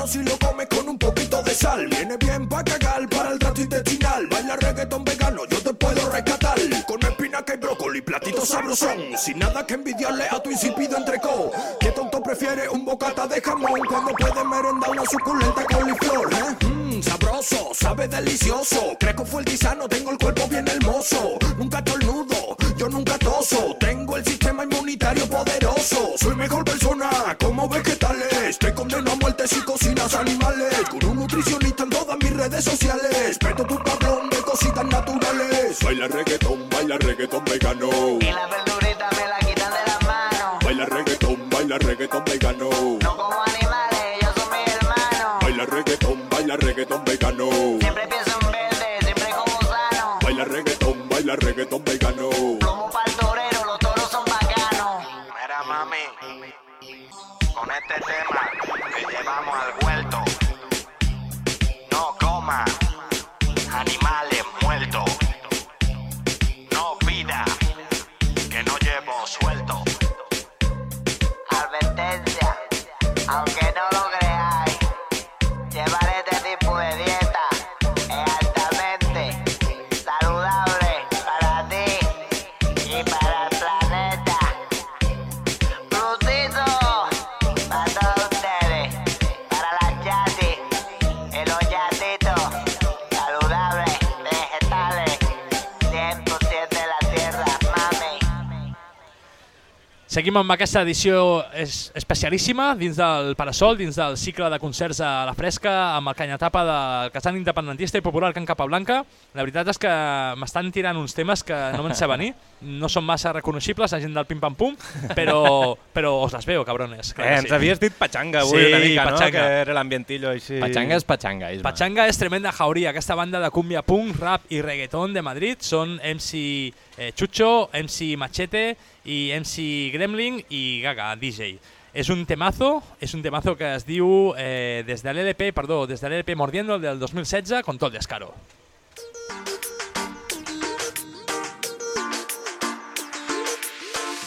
Si lo comes con un poquito de sal. Viene bien pa' cagar para el trato intestinal. Baila reggaetón vegano, yo te puedo rescatar. Con espinaca y brócoli, platito sabrosón. Sin nada que envidiarle a tu insípido entrecó. ¿Qué tonto prefiere un bocata de jamón cuando puede merendar una suculenta coliflor? ¿eh? Mmm, sabroso, sabe delicioso. Crezco fuerte y sano, tengo el cuerpo bien hermoso. Nunca tornudo, yo nunca toso. Tengo el sistema inmunitario poderoso. Soy mejor persona, como vegetales. Te condeno a muerte si cocinas animales. Con un nutricionista en todas mis redes sociales. Meto tu tablón de cositas naturales. Baila reggaetón, baila reggaetón vegano. Y la verdurita me la quitan de las manos. Baila reggaetón, baila reggaetón vegano. No como animales, ellos son mis hermanos. Baila reggaetón, baila reggaetón vegano. Siempre pienso en verde, siempre como sano. Baila reggaetón, baila reggaetón vegano. Seguim amb aquesta edició es especialíssima dins del Parasol, dins del cicle de concerts a la fresca, amb el canyatapa del casal independentista i popular Can Capablanca. La veritat és que m'estan tirant uns temes que no me'n sé venir, no són massa reconeixibles, la gent del Pim Pam Pum, però, però os las veo, cabrones. clar Eh, ens havies dit pachanga avui Sí, una mica, pachanga. no? Que era l'ambientillo així... Pachanga és pachanga, Isma. Pachanga és tremenda jauria, aquesta banda de cumbia punk, rap i reggaeton de Madrid són MC eh, Chucho, MC Machete i MC Gremlin i Gaga, DJ. És un temazo, és un temazo que es diu eh, des de l'LP, perdó, des de Mordiendo el del 2016 con tot descaro.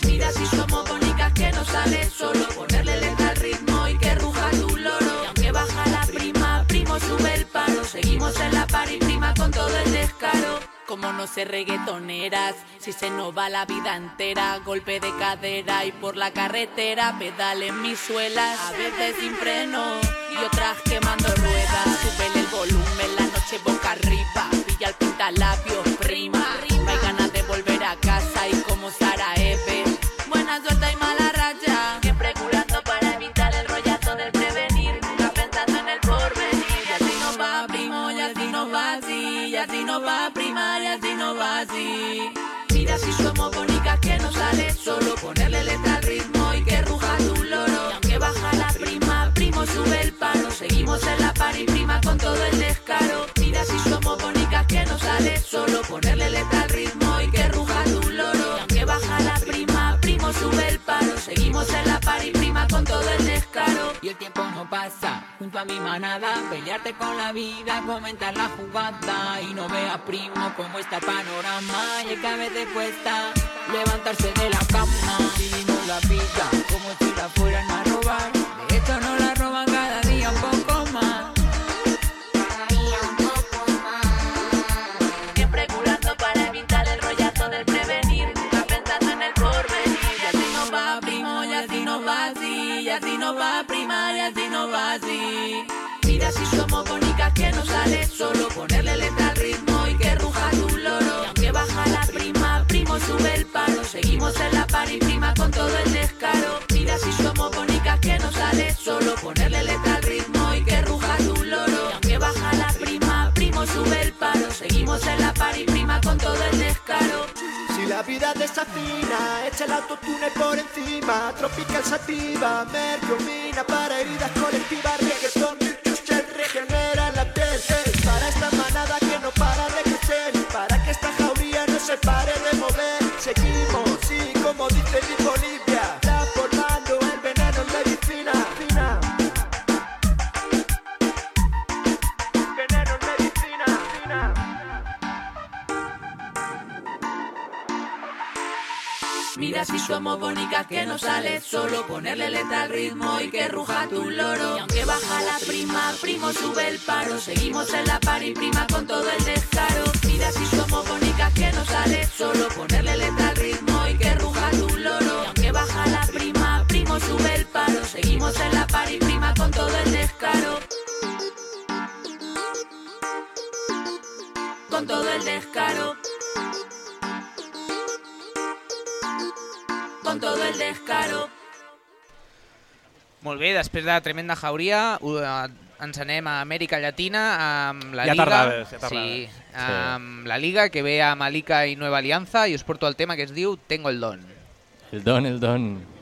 Mira si somos bonitas que no sale solo ponerle letra al ritmo y que ruja tu loro. Y aunque baja la prima, primo sube el paro. Seguimos en la par y prima con todo el descaro. Como no ser reggaetoneras, si se nos va la vida entera, golpe de cadera y por la carretera pedalen mis suelas, a veces sin freno y otras quemando ruedas. Súbele el volumen, la noche boca arriba, pilla el pintalabios, solo ponerle letra al ritmo y que ruja tu loro. Y aunque baja la prima, primo sube el paro. Seguimos en la par prima con todo el descaro. Mira si somos bonitas que no sale solo ponerle letra al ritmo y que ruja tu loro. Y aunque baja la prima, primo sube el paro. Seguimos en la par y con todo el descaro. Y el tiempo no pasa junto a mi manada. Pelearte con la vida, comentar la jugada. Y no vea primo cómo está el panorama. Y es que cuesta levantarse de la cama. Vivimos la vida como si la fueran a robar. De hecho, no la roban cada Mira si somos bonitas que no sale solo ponerle letra al ritmo y que ruja tu loro. Y aunque baja la prima, primo sube el paro. Seguimos en la par y prima con todo el descaro. Mira si somos bonitas que no sale solo ponerle letra al ritmo y que ruja tu loro. Y aunque baja la prima, primo sube el paro. Seguimos en la par y prima con todo el descaro. Si la vida desafina, echa el autotune por encima. Tropical sativa, mercromina para heridas colectivas. Jauría no se pare de Mira si somos bonitas que no sale solo ponerle letra al ritmo y que ruja tu loro. Y aunque baja la prima, primo sube el paro. Seguimos en la par y prima con todo el descaro. Mira si somos bonitas que no sale solo ponerle letra al ritmo y que ruja tu loro. Y aunque baja la prima, primo sube el paro. Seguimos en la par y prima con todo el descaro. Con todo el descaro. con todo el descaro. Molt bé, després de la tremenda jauria eh, ens anem a Amèrica Llatina amb la ja Liga. Tardaves, ja tardaves. Sí, amb sí. la Liga que ve a Malika i Nueva Alianza i us porto el tema que es diu Tengo el don. El don, el don. Mm-hmm.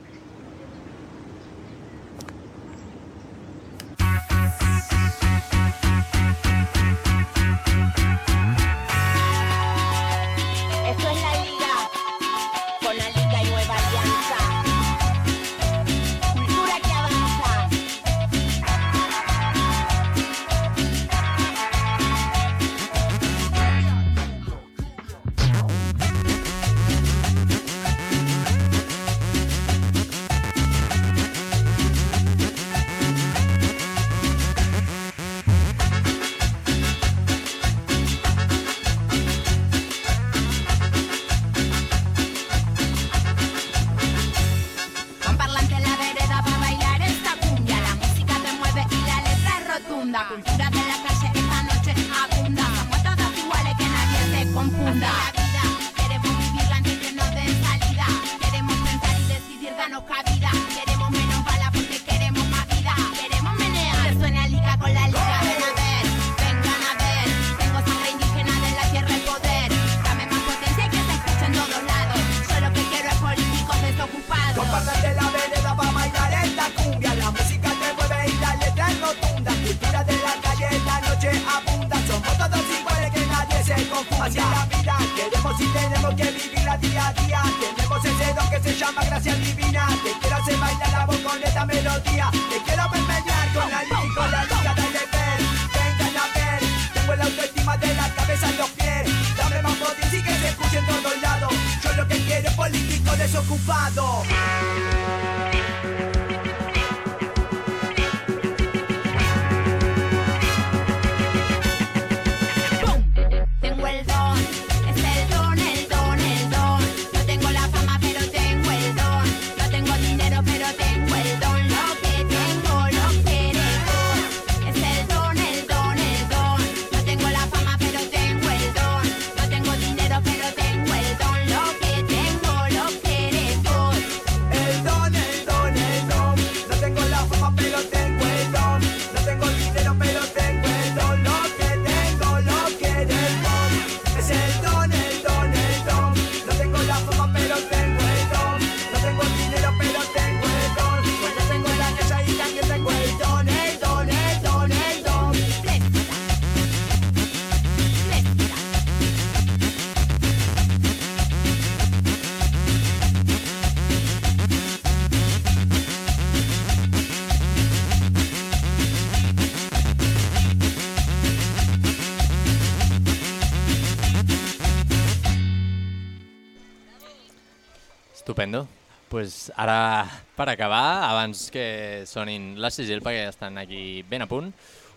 Doncs, ara per acabar, abans que sonin la sigil, perquè ja estan aquí ben a punt,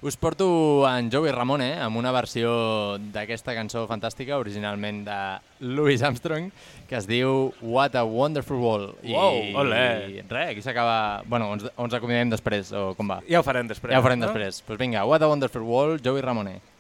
us porto en Joey Ramone eh, amb una versió d'aquesta cançó fantàstica, originalment de Louis Armstrong, que es diu What a Wonderful World. Wow, I, olé. I res, aquí s'acaba... Bueno, ens, ens acomiadem després, o com va? Ja ho farem després. Ja ho farem no? després. Doncs pues vinga, What a Wonderful World, Joey Ramone. Eh.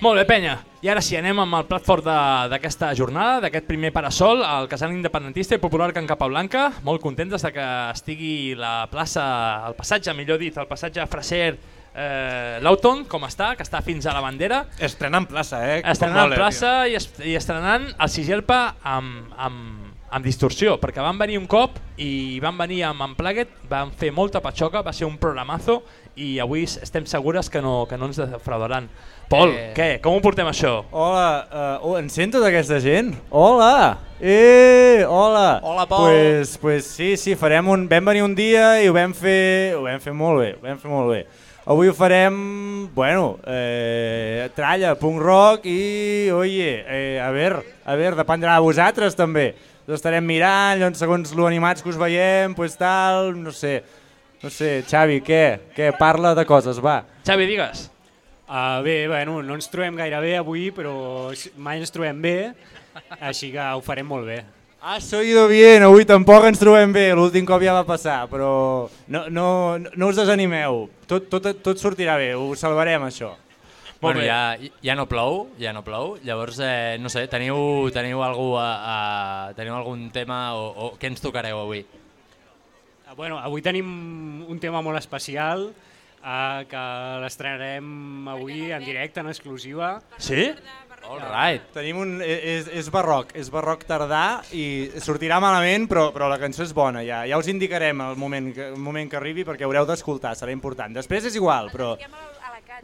Molt bé, penya. I ara sí, anem amb el plat fort de- d'aquesta jornada, d'aquest primer parasol, al casal independentista i popular Can Capablanca. Molt contents de que estigui la plaça, el passatge, millor dit, el passatge Fraser eh, Lauton, com està, que està fins a la bandera. Estrenant plaça, eh? Estrenant mola, plaça i, es, i estrenant el Sigelpa amb, amb, amb distorsió, perquè van venir un cop i van venir amb Unplugged, van fer molta patxoca, va ser un programazo i avui estem segures que no, que no ens defraudaran. Pol, Eh. què? Com ho portem això? Hola, uh, oh, en sent tota aquesta gent? Hola! Eh, hola! Hola, Pol. Pues, pues sí, sí, farem un... Vam venir un dia i ho vam fer, ho vam fer molt bé, ho vam fer molt bé. Avui ho farem, bueno, eh, tralla, punk rock i, oye, eh, a veure, a veure, dependrà de vosaltres també. Us estarem mirant, llavors segons lo animats que us veiem, pues tal, no sé, no sé, Xavi, què? Què? Parla de coses, va. Xavi, digues. Uh, bé, bueno, no ens trobem gaire bé avui, però mai ens trobem bé, així que ho farem molt bé. Has oído bien, avui tampoc ens trobem bé, l'últim cop ja va passar, però no, no, no us desanimeu, tot, tot, tot sortirà bé, ho salvarem això. Bueno, ja, ja no plou, ja no plou, llavors, eh, no sé, teniu, teniu, algú a, a, teniu algun tema o, o què ens tocareu avui? Bueno, avui tenim un tema molt especial uh, que l'estrenarem avui en directe, en exclusiva. Sí? All right. Tenim un, és, és barroc, és barroc tardà i sortirà malament, però, però la cançó és bona, ja, ja us indicarem el moment, que, el moment que arribi perquè haureu d'escoltar, serà important. Després és igual, però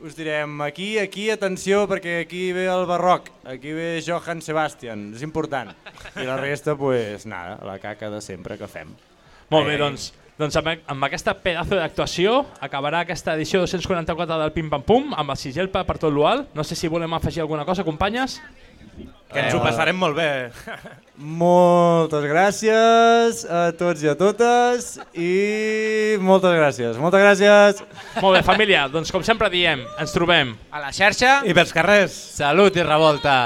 us direm aquí, aquí, atenció, perquè aquí ve el barroc, aquí ve Johann Sebastian, és important. I la resta, pues, nada, la caca de sempre que fem. Molt bé, Eh, doncs, doncs amb, amb aquesta pedazo d'actuació acabarà aquesta edició 244 del Pim Pam Pum amb el Sigelpa per tot l'UAL. No sé si volem afegir alguna cosa, companyes. Que ens ho passarem molt bé. <laughs> Moltes gràcies a tots i a totes i moltes gràcies, moltes gràcies. Molt bé, família, doncs com sempre diem, ens trobem a la xarxa i pels carrers. Salut i revolta.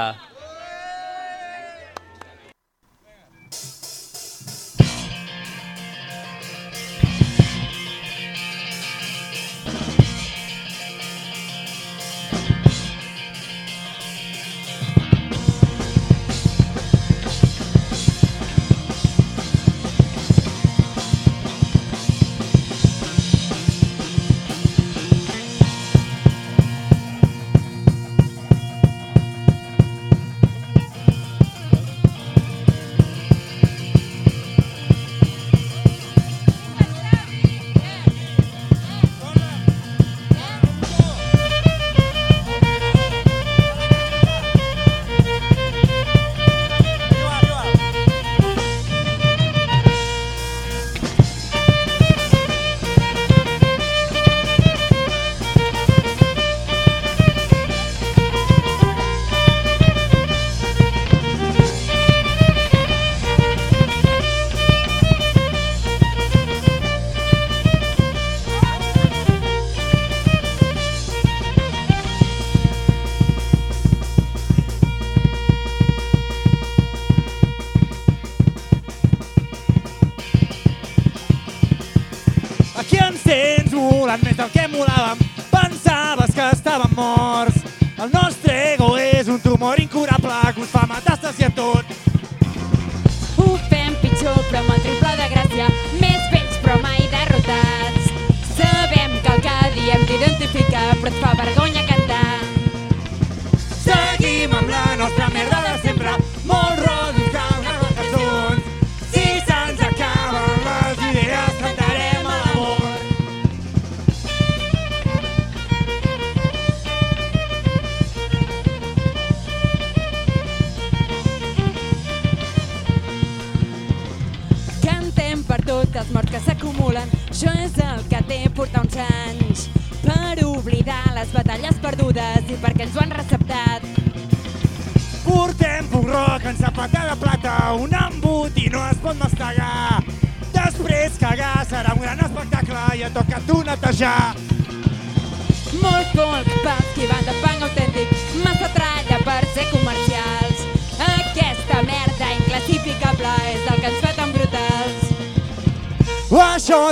Volant més del que volàvem. Pensaves que estàvem morts. El nostre ego és un tumor incurable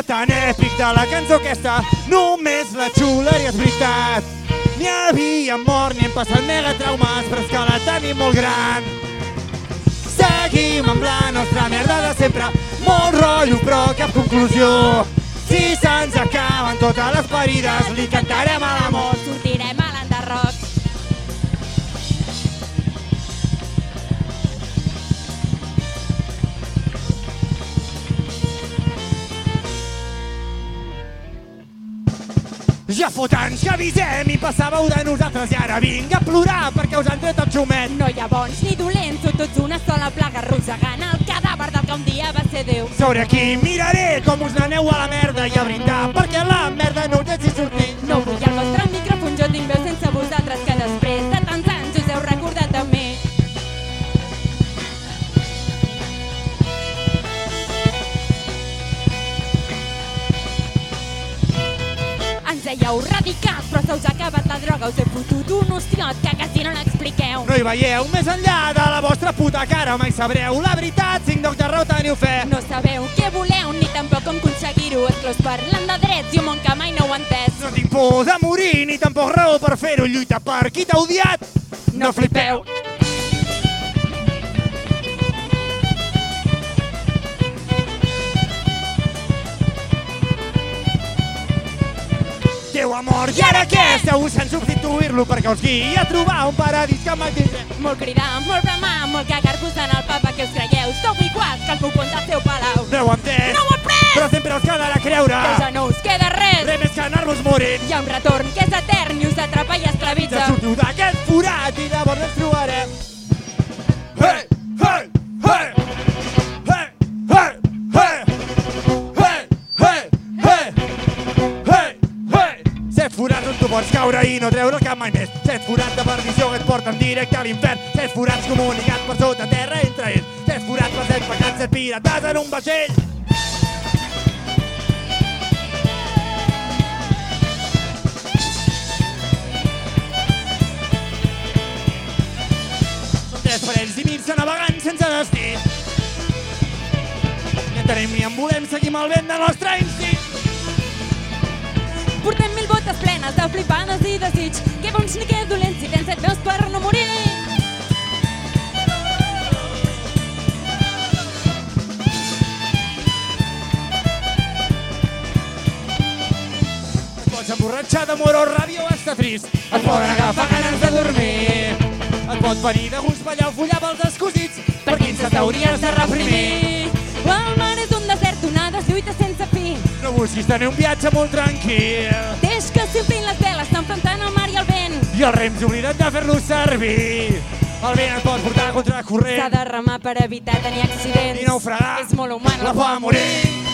tan èpic de la cançó aquesta, només la xuleria és veritat. Ni havíem mort ni hem passat mega traumes, però és que la tenim molt gran. Seguim amb la nostra merda de sempre, molt rotllo però cap conclusió. Si se'ns acaben totes les ferides, li cantarem a l'amor. Sortirem Ja fot anys que avisem i passàveu de nosaltres i ara vinc a plorar perquè us han tret el xumet. No hi ha bons ni dolents, són tots una sola plaga arrossegant el cadàver del que un dia va ser Déu. Sobre aquí miraré com us n'aneu a la merda i a brindar perquè la merda Ens dèieu radicals, però se us ha acabat la droga, us he fotut un hostiot que quasi no l'expliqueu. No hi veieu més enllà de la vostra puta cara, mai sabreu la veritat, cinc docs de raó teniu fe. No sabeu què voleu ni tampoc com aconseguir-ho. Esclos parlant de drets i un món que mai no ho entès. No tinc por de morir ni tampoc raó per fer-ho, lluita per qui t'ha odiat. No flipeu. Déu mort i ara què? Esteu buscant substituir-lo perquè us guiï a trobar un paradís que tindrem. Molt cridar, molt bramar, molt cagar-vos en el papa que us creieu. Sou iguals que el Pucón del seu palau. No ho entès, No ho he pres! però sempre us quedarà creure. Que ja no us queda res. Res més que anar-vos morint. Hi ha un retorn que és etern i us atrapa i Ja esclavitza. sortiu d'aquest forat i llavors ens trobarem. No treure el cap mai més. Set forats de perdició que et porten directe a l'infern. Set forats comunicats per sota terra entre ells. Set forats per set pecats, set pirates en un vaixell. Tres parells i mir-se navegant sense destí. Ni entenem ni en volem, seguim el vent del nostre instint. Portem mil botes plenes de flipades i desig. Que bons ni que dolents si tens set veus per no morir. Et pots emborratxar d'amor o ràbia o estar trist. Et poden agafar ganes de dormir. Et pot venir de gust ballar o follar pels escosits. Per quin se t'hauries de reprimir. El mar és un desert, onades, lluita sense fi. No busquis tenir un viatge molt tranquil. Deix que s'inflin les veles, s'enfrontant el mar i el vent. I els rems oblida't de fer-los servir. El vent et pot portar contra corrent. S'ha de remar per evitar tenir accidents. I naufragar. És molt humà. La por a morir. No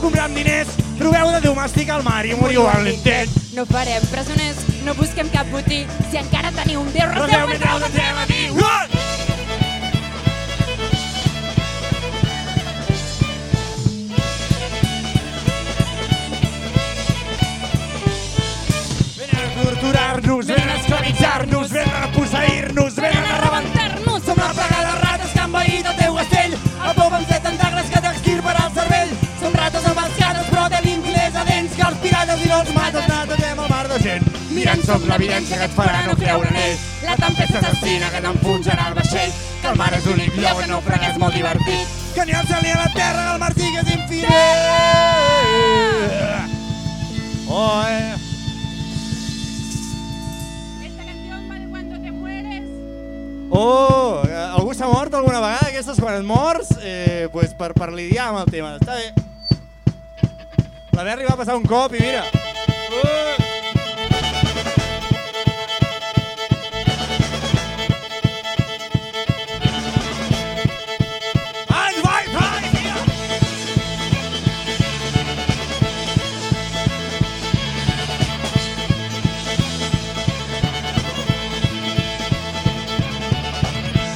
comprar amb diners. Proveu de domesticar el mar i moriu en l'intent. No farem presoners, no busquem cap botí. Si encara teniu un Déu, reseu mentre us entrem a dir. Venen a torturar-nos, venen a esclavitzar-nos, venen a posseir-nos, venen a no els mates netetem el mar de gent. Mirant som l'evidència que et farà no creure en ells. La tempesta assassina que t'enfonsa el vaixell. Que el mar és únic lloc on naufragar és molt divertit. Que ni al cel ni a la terra el mar sigues infinit. Oh, eh. Oh, algú s'ha mort alguna vegada aquestes quan et mors? Eh, pues per, per lidiar amb el tema. Està bé. La Berri va passar un cop i mira.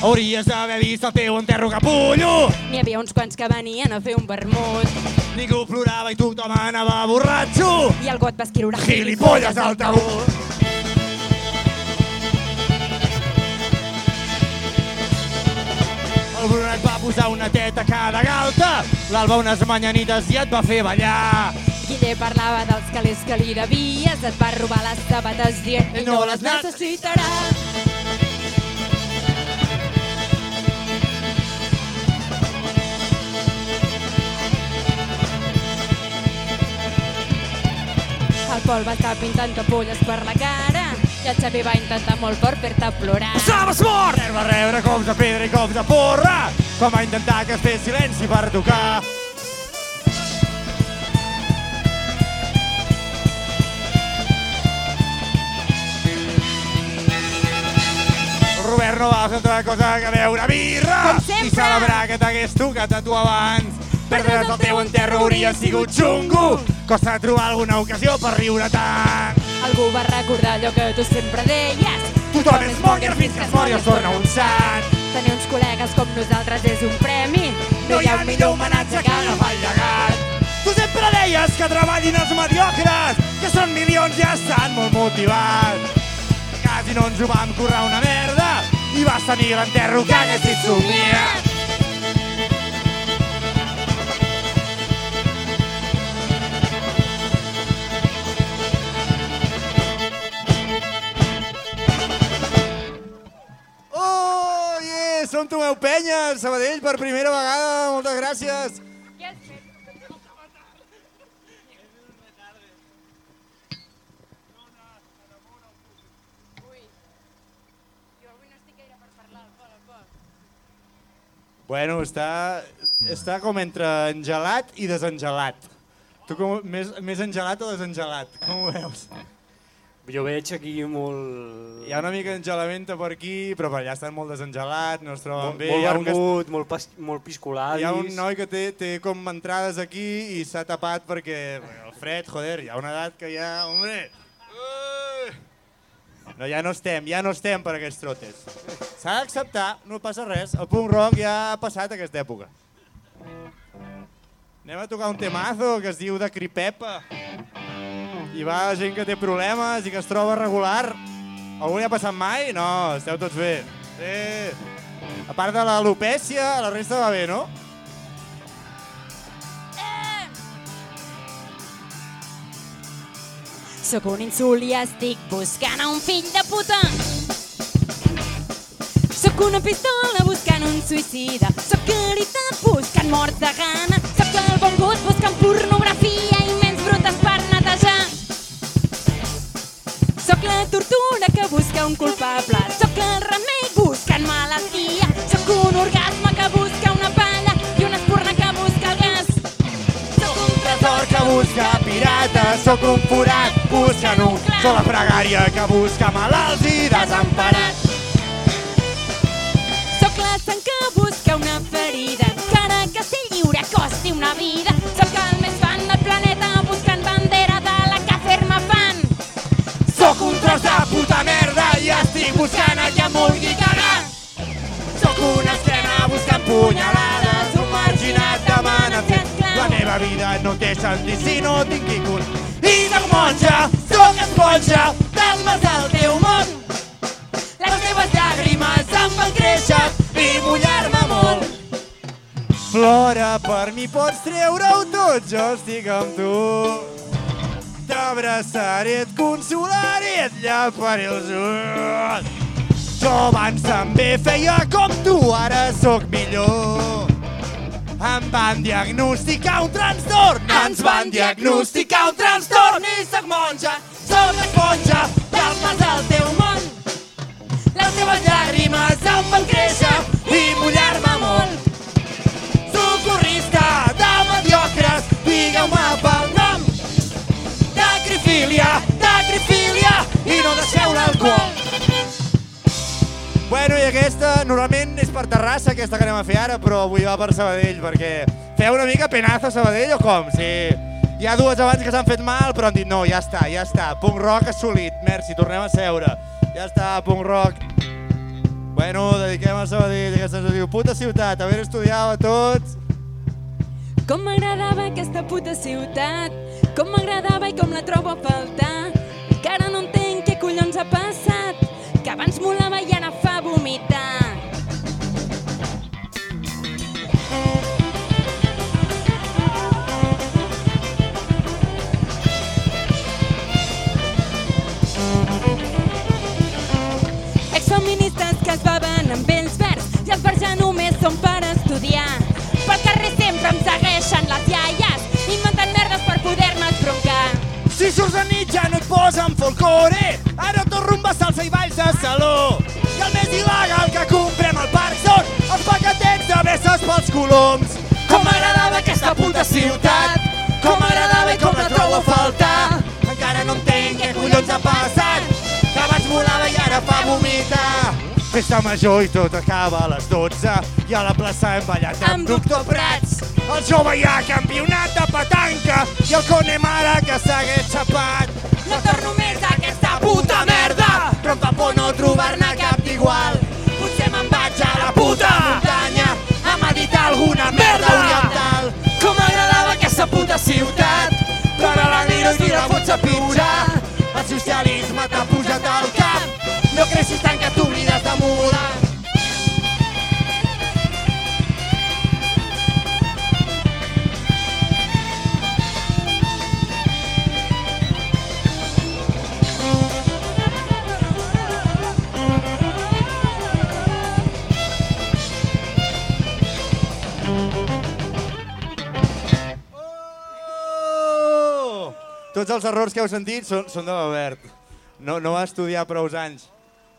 Hauries d'haver vist el teu enterro capullo. N'hi havia uns quants que venien a fer un vermut. Ningú plorava i tothom anava borratxo. I el got va escriure Gilipolles al taüt. El Brunet va posar una teta a cada galta. L'Alba unes manyanites i et va fer ballar. Guille parlava dels calés que li devies, et va robar les sabates dient ell no les necessitarà. El Pol va estar pintant polles per la cara i el Xavi va intentar molt fort fer-te plorar. Estaves mort! El va rebre cops de pedra i cops de porra. Quan va intentar que es fes silenci per tocar. Robert no va fer altra cosa que beure birra Com sempre. i celebrar que t'hagués tocat a tu abans. Perdre's el teu enterro hauria sigut xungo. Costa trobar alguna ocasió per riure tant. Algú va recordar allò que tu sempre deies. Tothom és monger fins que es mori es torna un sant. Tenir uns col·legues com nosaltres és un premi. No hi ha millor homenatge que agafar el llegat. Tu sempre deies que treballin els mediocres, que són milions i estan molt motivats. Quasi no ens ho vam currar una merda i vas tenir l'enterro que haguessis somiat. Som Tomeu Penya, Sabadell, per primera vegada. Moltes gràcies. Bueno, està, està com entre engelat i desengelat. Tu com, més, més engelat o desengelat? Com ho veus? Jo veig aquí molt... Hi ha una mica d'engelament per aquí, però per allà estan molt desengelat, no es troben Molt, bé. molt Hi ha un que vermut, molt, pas, molt piscoladis. Hi ha un noi que té, té com entrades aquí i s'ha tapat perquè el fred, joder, hi ha una edat que ja... Hombre! Ui! No, ja no estem, ja no estem per aquests trotes. S'ha d'acceptar, no passa res. El punk rock ja ha passat aquesta època. Anem a tocar un temazo que es diu de Cripepa. I va gent que té problemes i que es troba regular. Algú li ha passat mai? No, esteu tots bé. Sí. A part de l'alopècia, la resta va bé, no? Sóc un insult i estic buscant un fill de puta. Sóc una pistola buscant un suïcida. Sóc caritat buscant morts de gana. Sóc el bon gust buscant pornografia la tortura que busca un culpable. Sóc el remei buscant malaltia. Sóc un orgasme que busca una palla i una espurna que busca el gas. Sóc un tresor que busca pirates, sóc un forat buscant un Sóc la pregària que busca malalts i desemparats. Sóc la sang que busca una ferida, encara que ser lliure costi una vida. Sóc el més fan del Sóc un tros de puta merda i estic buscant a qui em vulgui cagar. Sóc una esquena buscant punyalades, un marginat demanant fet. La meva vida no té sentit si no tinc qui cul. I de monja, sóc esponja, del del teu món. Les teves llàgrimes em fan créixer i mullar-me molt. Flora, per mi pots treure-ho tot, jo estic amb tu. T'abraçaré, et consolaré, et llaparé els ulls. Jo abans també feia com tu, ara sóc millor. Em van diagnosticar un trastorn, ens van diagnosticar un trastorn i soc monja, soc esponja, calmes del teu món. Les teves llàgrimes em fan créixer i mullar-me no deixeu l'alcohol. Bueno, i aquesta normalment és per Terrassa, aquesta que anem a fer ara, però avui va per Sabadell, perquè feu una mica penazo a Sabadell o com? Sí. Hi ha dues abans que s'han fet mal, però han dit no, ja està, ja està. Punk rock assolit, merci, tornem a seure. Ja està, punk rock. Bueno, dediquem a Sabadell aquesta cançó. Diu, puta ciutat, haver estudiat a tots. Com m'agradava aquesta puta ciutat, com m'agradava i com la trobo a faltar. Encara no entenc collons ha passat, que abans molava i ara fa vomitar. Exfeministes que es beven amb ells verds i els bars ja només són per estudiar. Pel carrer sempre em segueixen les iaies inventant merdes per esbroncar. Surts de nit ja no et posen folclore, ara tot rumba, salsa i balls de saló. I el més il·legal que comprem al parc són els paquetets de besses pels coloms. Com m'agradava aquesta puta ciutat, com m'agradava i com la trobo a faltar. Encara no entenc què collons ha passat, que abans volava i ara fa vomitar. Festa major i tot acaba a les 12 i a la plaça hem ballat amb Doctor Prats. El jove ja ha campionat de petanca i el cone mare que segueix xapat. No torno més a aquesta puta merda, però em fa por no trobar-ne cap d'igual. Potser me'n vaig a la puta muntanya a meditar alguna merda oriental. Com m'agradava aquesta puta ciutat, però ara la miro i tira fots a pitjar. El socialisme t'ha pujat al cap, no creixis tant que t'oblides de mudar. Tots els errors que heu sentit són, són de l'Albert. No, no va estudiar prou anys.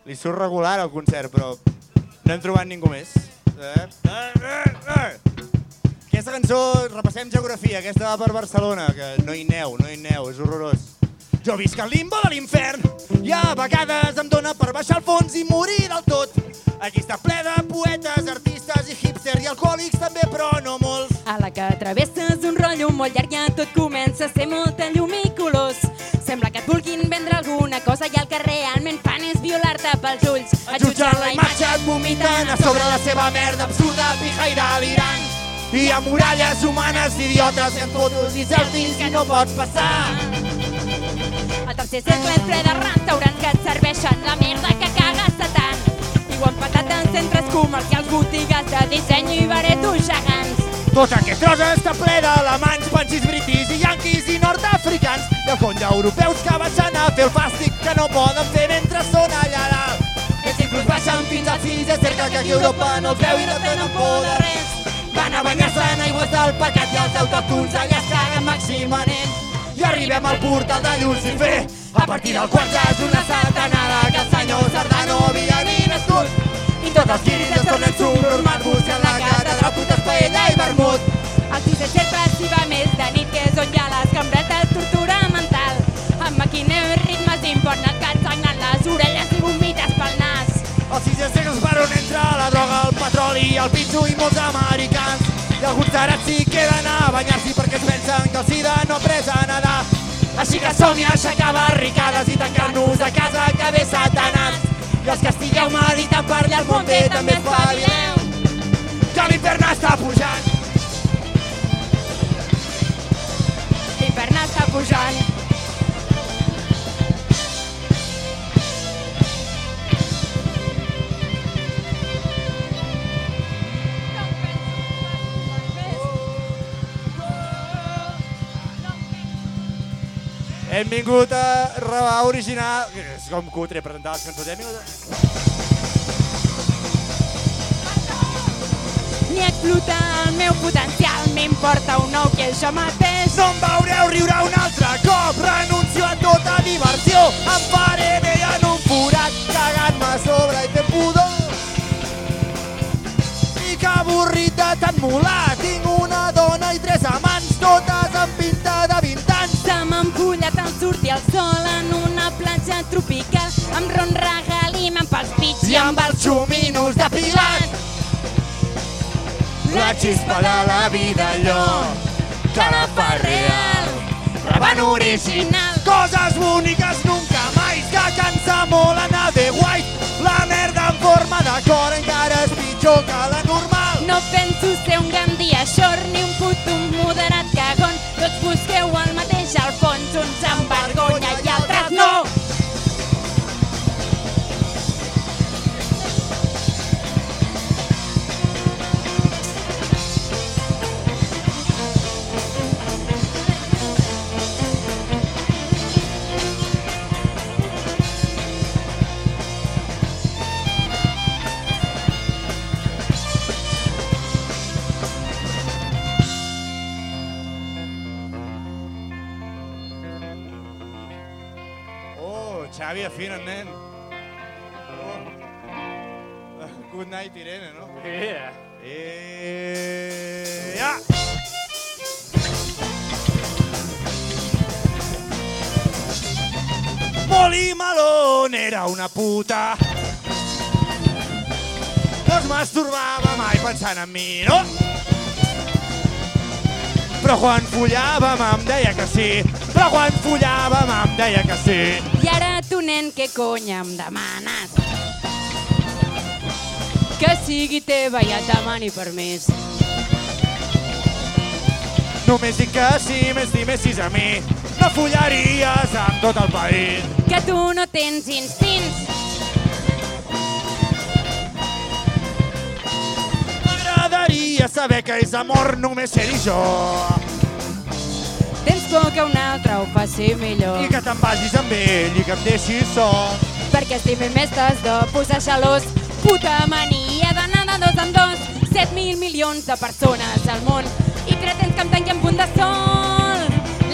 Li surt regular al concert, però no hem trobat ningú més. Eh? Eh, eh, eh. Aquesta cançó, repassem geografia, aquesta va per Barcelona, que no hi neu, no hi neu, és horrorós. Jo visc al limbo de l'infern i a vegades em dóna per baixar al fons i morir del tot. Aquí està ple de poetes, artistes i hipsters i alcohòlics també, però no molts. A la que travesses un rotllo molt llarg ja tot comença a ser molta llum i colors. Sembla que et vulguin vendre alguna cosa i el que realment fan és violar-te pels ulls. A jutjar la imatge et vomiten a sobre la seva merda absurda, pija i delirant. Hi ha muralles humanes idiotes en fotos i selfies que no pots passar. El tercer cercle és ple de restaurants que et serveixen la merda que cagues de tant. I ho han patat en centres comercials, botigues de disseny i baretos gegants. Tot aquest tros està ple d'alemanys, panxis britis i yanquis i nord-africans. I el cony d'europeus que baixen a fer el fàstic que no poden fer mentre són allà dalt. Ells inclús baixen fins al sis, és cerca que aquí Europa no els veu i no tenen por de res. Van a banyar-se en aigües del pecat i els autòctons allà es caguen màximament. I arribem al portal de Lucifer, a partir del quart ja és una satanada que el senyor Sardà no havia ni nascut. I tots els quiris es tornen subnormals buscant la càtedra, putes, paella i vermut. Cercle s'hi va més de nit, que és on hi ha les cambretes, tortura mental. Amb maquiners, ritmes importen el cat, sagnant les orelles i vomites pel nas. Els sisè segles per on entra la droga, el petroli, el pitxo i molts americans. Alguns tarats s'hi queden a banyar-s'hi perquè es pensen que el SIDA no pres a nedar. Així que som i aixecar barricades i tancar-nos a casa que ve satanàs. I els que estigueu meditant per allà al bé també espavileu. Que l'infern està pujant. L'infern està pujant. Hem vingut a robar original... És com cutre presentar les cançons. Hem vingut a... Ni explotar el meu potencial, m'importa un nou que jo mateix. No em veureu riure un altre cop, renuncio a tota diversió. Em faré vell en un forat, cagant-me a sobre i fent pudor. I que avorrit de tant molar, tinc una sortir el sol en una platja tropical amb ron regaliment pels pits I amb els xuminos depilats. La xispa de la vida, allò que la fa real. Rebant original. Coses boniques nunca mai que cansa molt anar de guai. La merda en forma de cor penso ser un Gandhi Ashore ni un puto moderat cagon. Tots busqueu el amb vergonya i Xavi, afina't, nen. Oh. Good night, Irene, no? Yeah. Eh... Ja! Molly Malone era una puta. No es masturbava mai pensant en mi, no? Però quan follàvem em deia que sí. Però quan follàvem em deia que sí. Tu, nen, què cony em demanes? Que sigui teva i et demani permís. Només dic que si m'estimessis a mi, no follaries amb tot el país. Que tu no tens instints. M'agradaria saber que és amor només ser-hi jo. Por que un altre ho faci millor. I que te'n vagis amb ell i que em deixis sol. Perquè estimem més t'has de posar xalós. Puta mania d'anar de dos en dos. 7.000 milions de persones al món. I pretens que em tanqui en punt de sol.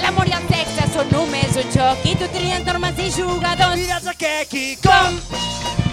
L'amor i el sexe són només un joc. I tu tries normes i jugadors. Diràs a què, qui, com? Si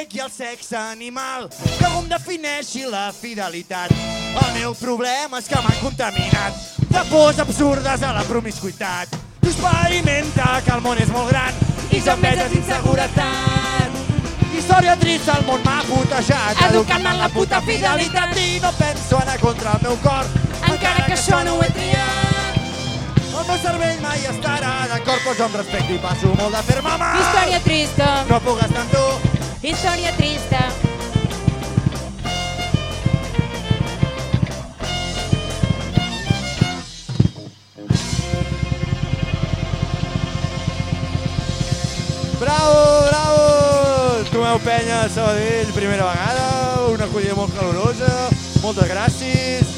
sec i el sexe animal, que algú em defineixi la fidelitat. El meu problema és que m'han contaminat de pors absurdes a la promiscuitat. Tu experimenta que el món és molt gran i s'enveges inseguretat. Història trista, el món m'ha putejat. Educant-me en la puta fidelitat. I no penso anar contra el meu cor, Encara que això no ho he triat. El meu cervell mai estarà d'acord, però jo em respecto i passo molt de fer-me mal. Història trista. No puc estar amb tu. Història trista. Bravo, bravo! Tomeu Penya, Sabadell, primera vegada, una acollida molt calorosa, moltes gràcies.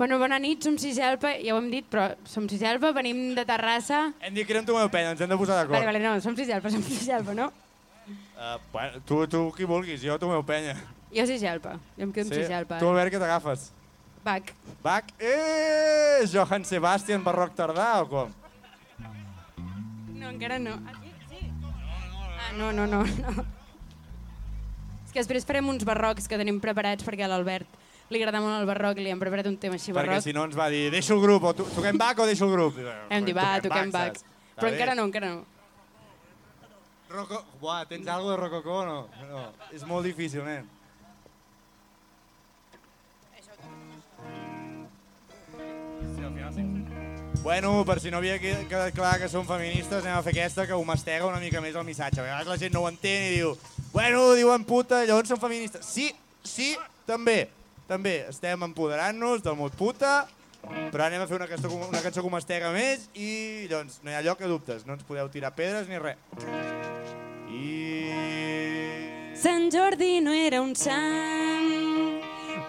Bueno, bona nit, som Sigelpa, ja ho hem dit, però som Sigelpa, venim de Terrassa. Hem dit que érem Tomeu Penya, ens hem de posar d'acord. Vale, vale, no, som Sigelpa, som Sigelpa, no? Uh, bueno, tu, tu qui vulguis, jo Tomeu Penya. Jo Sigelpa, jo em quedo amb Sigelpa. Tu, Albert, què t'agafes? Bac. Bach? Eh, Johann Sebastian barroc tardà o com? No, encara no. Aquí? Sí. Ah, no, no, no, no. És que després farem uns barrocs que tenim preparats perquè a l'Albert li agrada molt el barroc i li hem preparat un tema així Perquè barroc. si no ens va dir, deixo el grup, o to toquem Bach o deixo el grup. Hem dit, va, toquem Bach. Però Està encara bé. no, encara no. Roco... Buah, tens algo de rococó o no? No, és molt difícil, nen. Bueno, per si no havia que- quedat clar que som feministes, anem a fer aquesta que ho mastega una mica més el missatge. A vegades la gent no ho entén i diu bueno, diuen puta, llavors són feministes. Sí, sí, també. També estem empoderant-nos del mot puta, però anem a fer una cançó, una cançó que mastega més i llavors no hi ha lloc a dubtes. No ens podeu tirar pedres ni res. I... Sant Jordi no era un sant,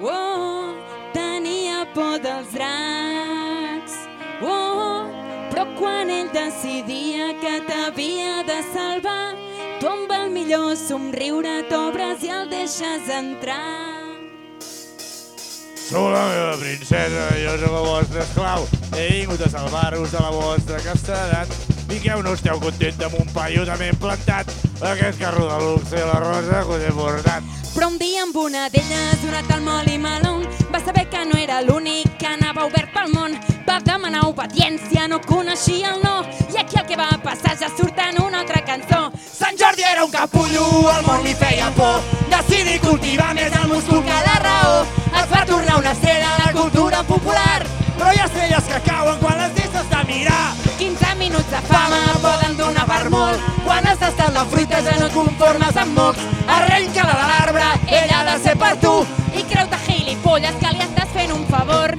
oh, tenia por dels dracs, oh, però quan ell decidia que t'havia de salvar, amb el millor somriure t'obres i el deixes entrar. Sou la meva princesa, jo sóc el vostre esclau. He vingut a salvar-vos de la vostra castedat. Miquel no esteu content amb un paio també plantat, aquest carro de luxe i la rosa que us he portat. Però un dia amb una d'elles, una tal Molly Malone, va saber que no era l'únic que anava obert pel món. Va demanar obediència, no coneixia el no. I aquí el que va passar ja surt en una altra cançó. Sant Jordi era un capullo, el món li feia por. Decidí cultivar més el múscul que la raó. Es va tornar una estrella de la cultura popular. Però hi ha estrelles que cauen quan les deixes de mirar. 15 minuts de fama poden donar per molt. Quan has tastat la fruita ja no et conformes amb mocs. Arrenca-la de l'arbre, ella ha de ser per tu. I creu-te gilipolles que li estàs fent un favor.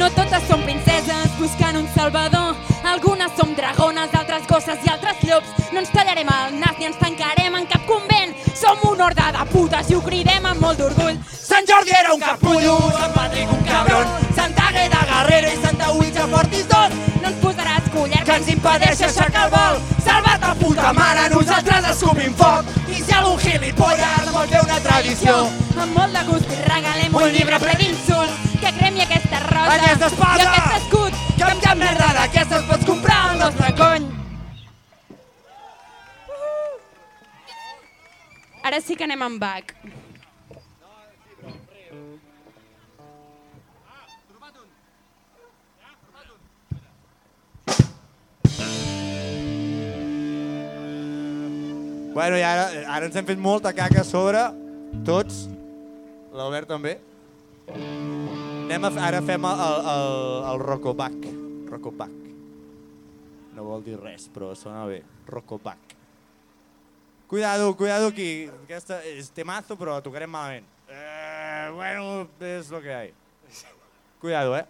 No totes som princeses buscant un salvador. Algunes som dragones, altres gosses i altres llops. No ens tallarem el nas ni ens tancarem en cap convent. Som un horde de putes i ho cridem amb molt d'orgull. Sant Jordi era un capullo, Sant Patrick un cabron, Sant Àgueda Guerrero i Santa Ouija Fortis dos. No ens posaràs collar que ens impedeix aixecar el vol. Salvat a puta mare, nosaltres escopim foc. I si algun gilipolles vol fer una tradició, Amb molt de gust regalem Un llibre ple d'insults. que cremi aquesta rosa i aquest d'aquestes pots comprar el nostre cony. Ara sí que anem amb bac. Bueno, i ara, ara ens hem fet molta caca a sobre, tots. L'Albert també. Anem a, ara fem el, el, el Rocobac. Rocobac. No vol dir res, però sona bé. Rocobac. Cuidado, cuidado aquí. Aquesta és temazo, però tocarem malament. Eh, bueno, és lo que hay. Cuidado, eh?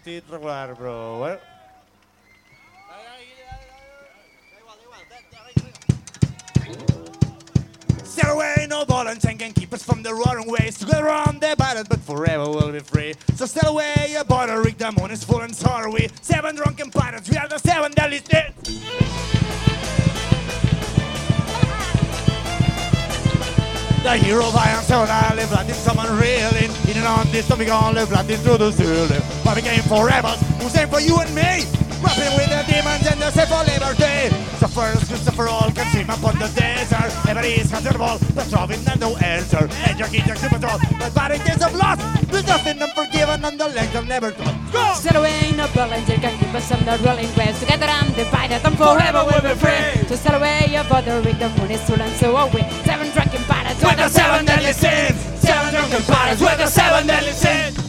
curtito regular, bro. Bueno. Sail away, no violence and can keep us from the roaring waves. To go around their balance, but forever we'll be free. So sail away, your border rig, the moon is full and so are we. Seven drunken pirates, we are the seven deadly sins. The hero of Iron Seven, I live Latin, someone reeling. In and on this, we gonna live Latin through the ceiling. But we came for rebels, who same for you and me. Rapping with the demons and the set for liberty. Suffer, suffer all, can swim upon the desert. Never is comfortable, but striving and no answer. And your kids are to patrol, but body days of lost. There's nothing unforgiven on the legs of never to go. Sail away, no Bollinger can keep us on the rolling waves. Together and divided, and forever we'll be free. So sail away, your bother rig, the moon is full and so we. Seven pirates, With the seven deadly sins, seven drunken pirates with the seven deadly sins.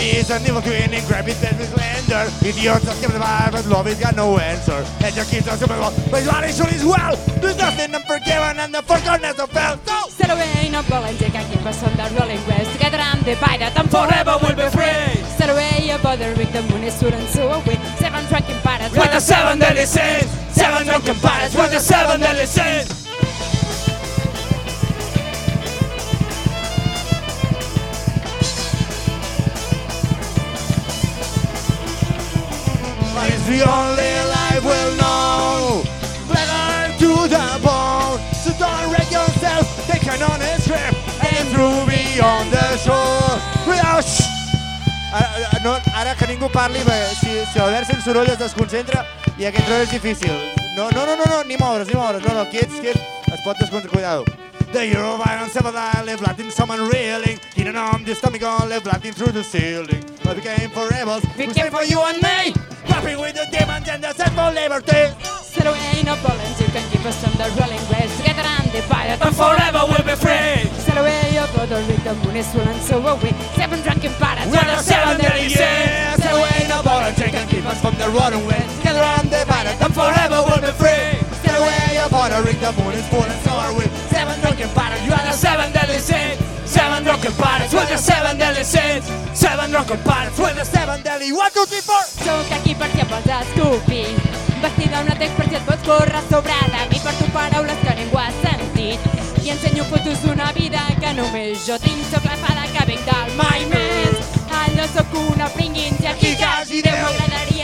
Enemies and evil and grab it and with slander. Idiots are given the vibe, but love is got no answer. And your kids are super well, but body should as well. There's nothing unforgiven and the forgiveness of. So Sail away, no Bollinger can keep us on the rolling waves. Together and divided, and forever we'll be free. Away, your bother rig, the moon is full and so we. Seven drunken pirates, with the seven deadly sins, seven drunken pirates with the seven deadly sins. The only life we'll know. Better to the bone. So don't wreck yourself. Take an honest trip and through beyond the shore. Without. Ara, ara- no, ara que ningú parli, perquè si, si Albert sent soroll es desconcentra i aquest rol és difícil. No, no, no, no, no, ni moure's, ni moure's. No, no, quiets, quiets, es pot desconcentrar. Cuidado. The hero of I live Latin, someone reeling. In an arm, this stomach on live Latin through the ceiling. But we came for rebels, we came for you and me. Rapping with the demons and the set for liberty. Away, no Bollinger can keep us on the rolling waves. Together and divided, And forever we'll be free. Away, your bother rig, the moon is full and so are we. Seven drunken pirates, We're the seven deadly sins. No ball and chain can keep us from the rotten winds. Together undivided, and forever we'll be free. Away, your border ring, the moon is full and so are we. Seven drunken pirates, you are the seven deadly the seven deadly sins. Seven drunken pirates, we're the seven deadly. One, two, three, four. Sóc aquí per si em vols escopir. Vestida amb text per si et pots córrer sobre de mi per tu paraules que ningú ha sentit. I ensenyo fotos d'una vida que només jo tinc. Sóc la fada que vinc del mai més. Allò sóc una pringuins i aquí quasi Déu. M'agradaria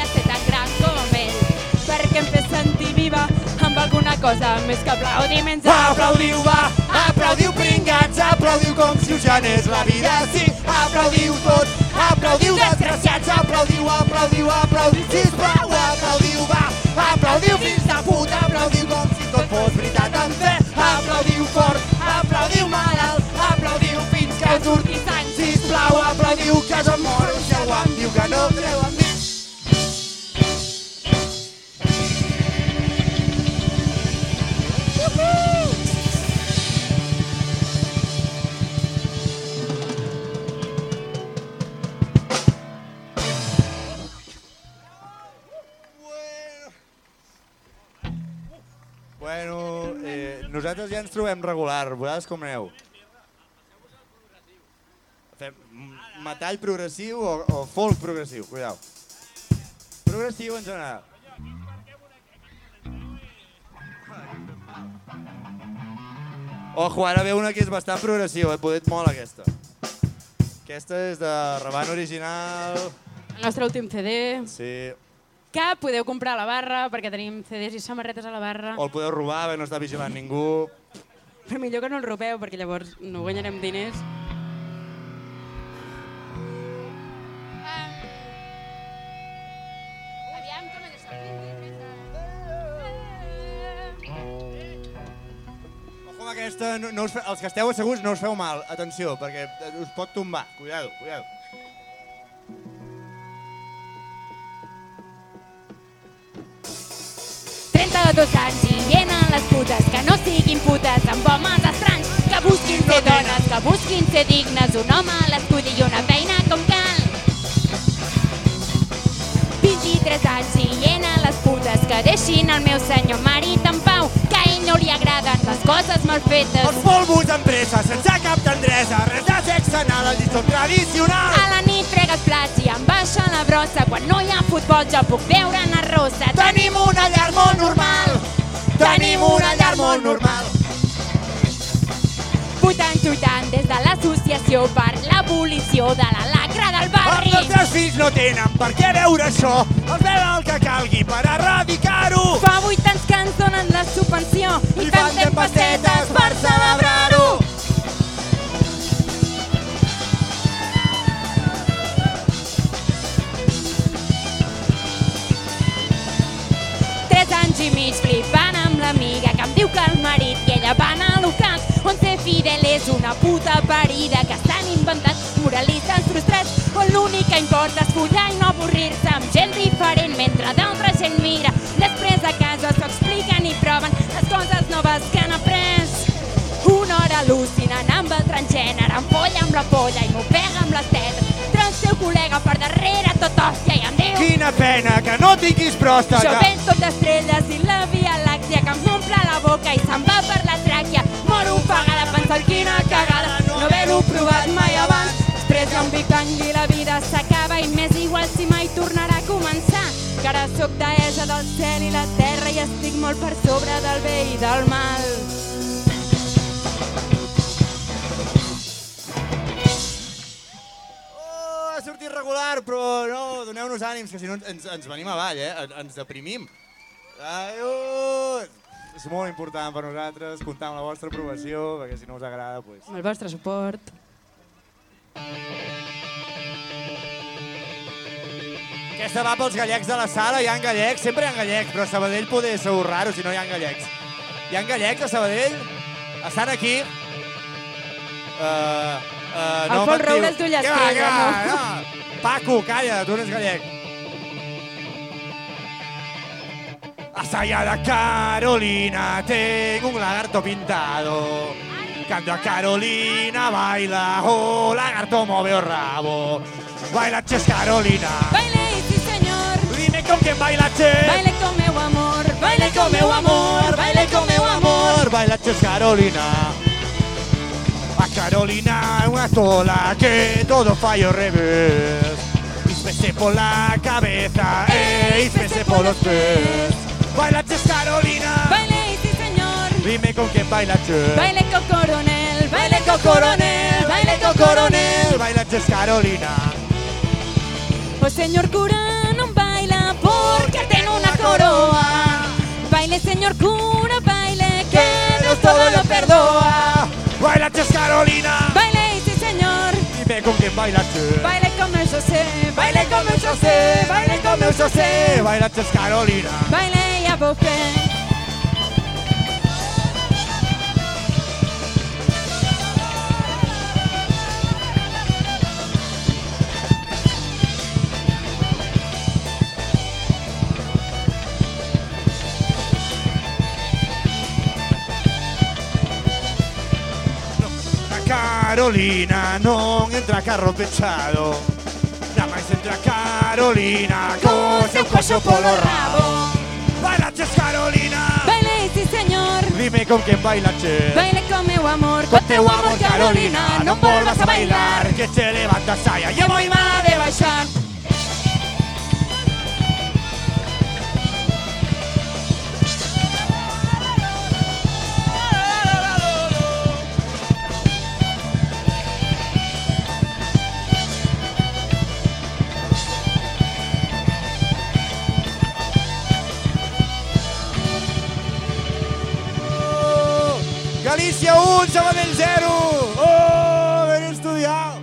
alguna cosa més que aplaudiments. Aplaudiu, va, aplaudiu pringats, aplaudiu com si us genés la vida, sí, aplaudiu tots, aplaudiu desgraciats, aplaudiu, aplaudiu, aplaudiu, sisplau, aplaudiu, va, aplaudiu fills de puta, aplaudiu com si tot fos veritat. En fe, aplaudiu fort, aplaudiu malalt, aplaudiu fins que surti sang, sisplau, aplaudiu que jo em moro si algú em diu que no creu en mi. Bueno, eh, nosaltres ja ens trobem regular. Vosaltres com aneu? Fem metall progressiu o, o folk progressiu? Cuidao. Progressiu en general. Ojo, ara ve una que és bastant progressiu, eh? Podet molt aquesta. Aquesta és de Rebant Original. El nostre últim CD, Sí. Que podeu comprar a la barra, perquè tenim CDs i samarretes a la barra. O el podeu robar, perquè no està vigilant ningú. Però millor que no el robeu, perquè llavors no guanyarem diners. Aquesta, no, no us fe... els que esteu asseguts no us feu mal, atenció, perquè us pot tombar. Cuidado, cuidado. Dos anys i llenen les putes que no siguin putes amb homes estranys que busquin ser dones, que busquin ser dignes un home a l'estudi i una feina com cal 23 anys i llena les putes que deixin el meu senyor marit en pau que a ell no li agraden les coses mal fetes Els polvos amb pressa, sense cap tendresa, res de sexe el lliçó tradicional. a la nit fregues plats i amb vas deixa la brossa. Quan no hi ha futbol jo puc veure una rossa. Tenim una llar molt normal. Tenim una llar molt normal. Putant, tutant des de l'associació per l'abolició de la lacra del barri. Els nostres fills no tenen per què veure això. Els veuen el que calgui per erradicar-ho. Fa vuit anys que ens donen la subvenció i, I fan de pessetes per celebrar-ho. Tres anys i mig flipant amb l'amiga que em diu que el marit i ella van a local on ser fidel és una puta parida que s'han inventat moralistes frustrats on l'únic que importa és follar i no avorrir-se amb gent diferent mentre d'altra gent mira. Després a casa s'ho expliquen i proven les coses noves que han après. Una hora al·lucinant amb el transgènere, em folla amb la polla i m'ho pega amb les tetes. Però el seu col·lega per darrere tot hòstia i em diu Quina pena que no tinguis pròstata. jo veig tot d'estrelles i la via làctia que em omple la boca i se'n va per la tràquia. Moro ofegada pensant quina cagada, no haver-ho provat mai abans. Després d'un picant i la vida s'acaba i m'és igual si mai tornarà a començar. Que ara sóc deessa del cel i la terra i estic molt per sobre del bé i del mal. Oh, ha regular, però no, doneu-nos ànims, que si no ens, ens venim avall, eh? En- Ens deprimim. Uh, és molt important per nosaltres comptar amb la vostra aprovació, perquè si no us agrada, doncs... Amb el vostre suport. Aquesta va pels gallecs de la sala, hi ha gallecs, sempre hi ha gallecs, però a Sabadell poder ser raro si no hi ha gallecs. Hi ha gallecs a Sabadell? Estan aquí? Uh, uh, El Pol va, què va, no? no? Paco, calla, tu no ets gallec. De Carolina tengo un lagarto pintado. Cuando a Carolina baila, oh, lagarto mueve el rabo. Baila Ches Carolina. Baile, sí señor. Dime con quién baila Ches. Baile con meu amor, Baile con meu amor, baile con meu amor. Baila Ches Carolina. A Carolina una tola que todo fallo al revés. Y spese por la cabeza, eh, y spese por los pies. Baila Ches Carolina. Baile, sí señor. Dime con quién baila Ches. Baile con coronel, Baile con coronel, baile con coronel. Baila Ches Carolina. O señor cura non baila porque ten una coroa. Baile, señor cura, baile, que Dios todo lo perdoa. Baila Ches Carolina. Baile, sí señor. Dime con quién baila Ches. Baile como yo sé, Baile como yo sé, baile como yo sé. Baila Ches Carolina. baile bofé. A Carolina non entra carro pechado. Nada máis entra Carolina con seu coso polo rabo. Baila Ches Carolina. Baile, sí señor. Dime con quién baila Ches. Baile con meu amor, Con teu amor Carolina, non volvas a bailar Que te levantas saya e moi má de baixar Galícia 1, Sabadell 0! Oh, ben estudiat!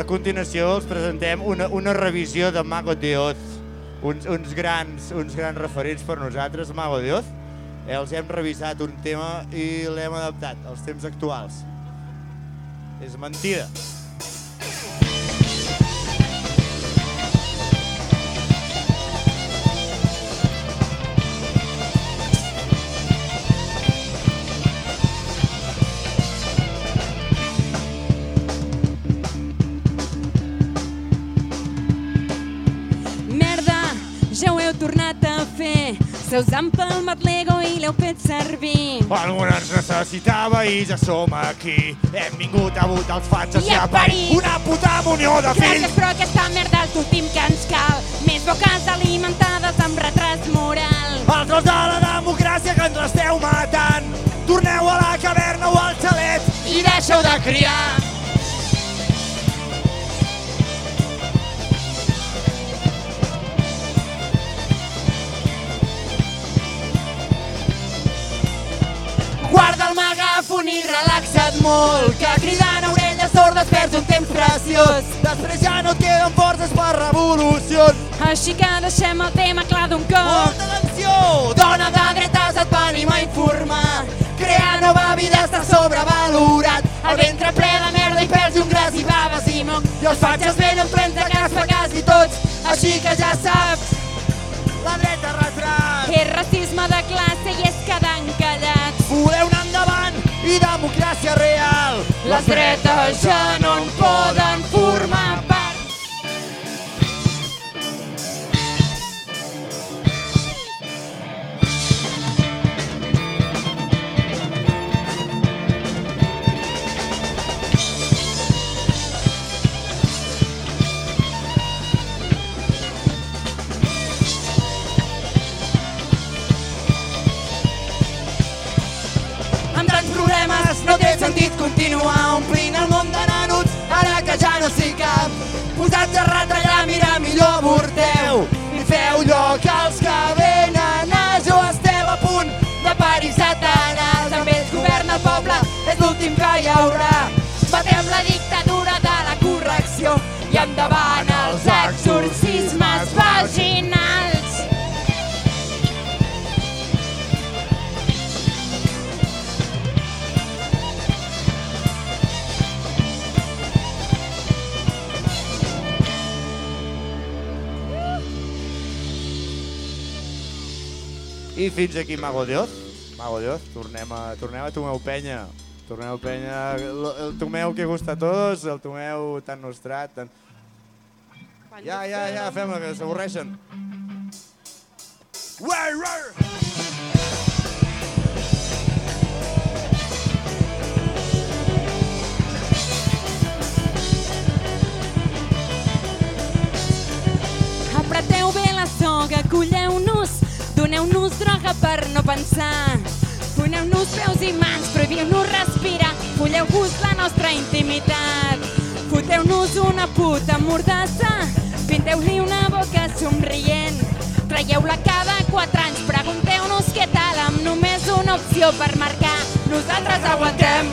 A continuació els presentem una, una revisió de Mago de Oz, uns, uns, grans, uns grans referents per nosaltres, Mago de Oz. Els hem revisat un tema i l'hem adaptat als temps actuals. És mentida. Heu tornat a fer. Se us ha empalmat l'ego i l'heu fet servir. Algú ens necessitava i ja som aquí. Hem vingut a votar els fatxes I a parir. Una puta munió de fills. Gràcies, però aquesta merda és l'últim que ens cal. Més boques alimentades amb retras moral. Els dos de la democràcia que ens l'esteu matant. Torneu a la caverna o al xalet I deixeu de criar. Guarda el megàfon i relaxa't molt, que cridant a orelles sordes perds un temps preciós. Després ja no et queden forces per revolucions. Així que deixem el tema clar d'un cop. Molta atenció! Dona de dretes et venim a informar. Crear nova vida està sobrevalorat. El ventre ple de merda i i un gras i baves i moc. I els fatxes venen plens de caspa quasi tots. Així que ja saps, La dreta retrat. És racisme de classe i democràcia real. les dretes ja no en poden formar part. Té sentit continuar omplint el món de nanuts ara que ja no s'hi cap. Posats a retallar, mira, millor avorteu i feu lloc als que venen a jo esteu a punt de parir satanàs. Amb ells governa el poble, és l'últim que hi haurà. Batem la dictadura de la correcció i endavant els exorcismes vaginals. I fins aquí Mago Dios. Mago Dios, tornem a, tornem a Tomeu Penya. Torneu Penya, el, el Tomeu que gusta a todos, el Tomeu tan nostrat, tan... Ja, ja, ja, fem-la, que s'avorreixen. Uar, uar. Apreteu bé la soga, colleu-nos, doneu-nos droga per no pensar. Poneu-nos peus i mans, prohibiu-nos respirar, folleu-vos la nostra intimitat. Foteu-nos una puta mordassa, pinteu-li una boca somrient. Traieu-la cada quatre anys, pregunteu-nos què tal, amb només una opció per marcar. Nosaltres aguantem.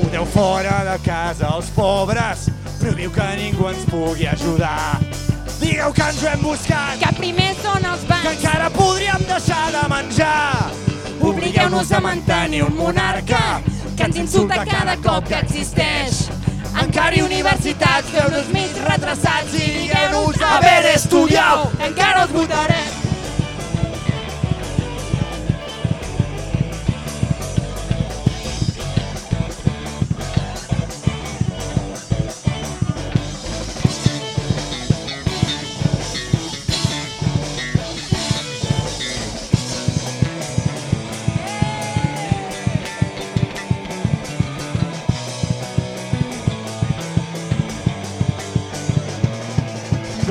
Foteu fora de casa els pobres, prohibiu que ningú ens pugui ajudar. Digueu que ens ho hem buscat, Que primer són els que bancs. encara podríem deixar de menjar. Obligueu-nos a mantenir un monarca que ens insulta cada cop que existeix. Encara i universitats, feu-nos mig retrasats i digueu-nos haver estudiat. encara els votarem.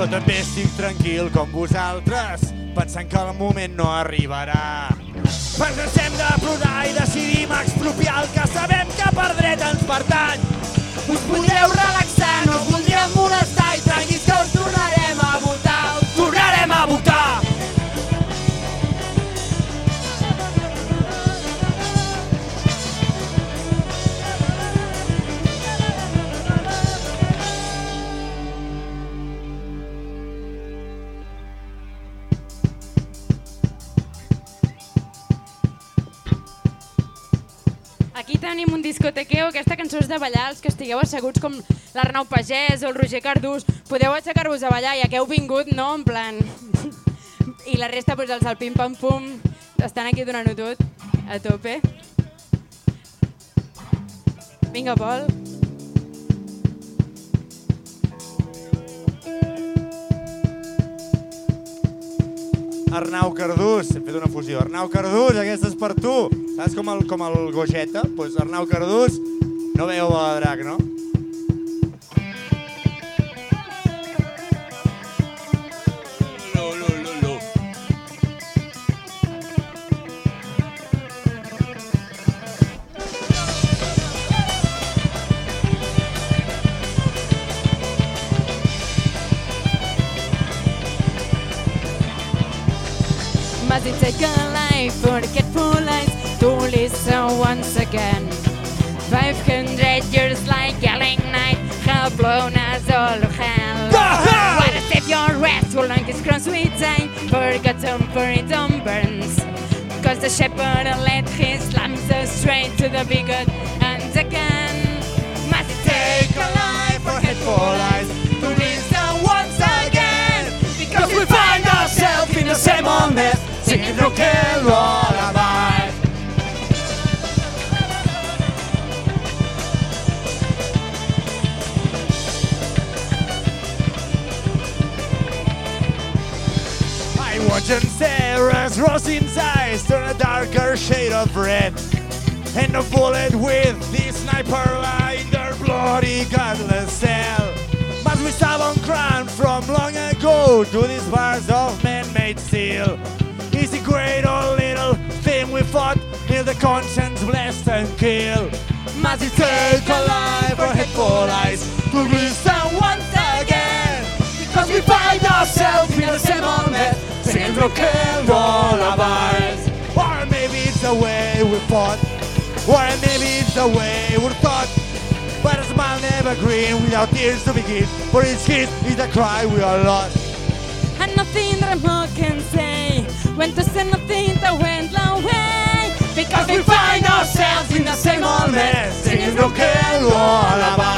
També estic tranquil com vosaltres, pensant que el moment no arribarà. Ens deixem de plorar i decidim expropiar el que sabem que per dret ens pertany. Us podreu relaxar, no us voldríem molestar discotequeo, aquesta cançó és de ballar, els que estigueu asseguts com l'Arnau Pagès o el Roger Cardús, podeu aixecar-vos a ballar, ja que heu vingut, no? En plan... <laughs> I la resta, doncs, els del pim-pam-pum, estan aquí donant-ho tot, a tope. Vinga, Pol. Arnau Cardús, hem fet una fusió. Arnau Cardús, aquesta és per tu. Saps com el, com el Gogeta? Doncs pues Arnau Cardús, no veieu a drac, no? Must take a life for again? 500 years like yelling night have blown us all to hell. Wanna save your rest for longest cross with time, forgotten for it on burns. Cause the shepherd led his lambs straight to the big God and again. Must it take a life for hateful eyes to listen once again? Because we find ourselves in the same old mess, singing rock and lullaby. Watch and stare as Rosin's eyes turn a darker shade of red. And a bullet with the sniper in their bloody godless cell. But we stubborn crime from long ago to these bars of man-made steel. Is it great or little thing we fought till the conscience blessed and kill? Must it take a life or for eyes to listen once again? Because we find ourselves in the same old mess, singing rock and roll lullabies. Or maybe it's the way we fought, or maybe it's the way we thought. But a smile never green without tears to begin. For each kiss is a cry we are lost. And nothing that more can say when to say nothing that went away. Because we find ourselves in the same old mess, singing rock and roll lullabies.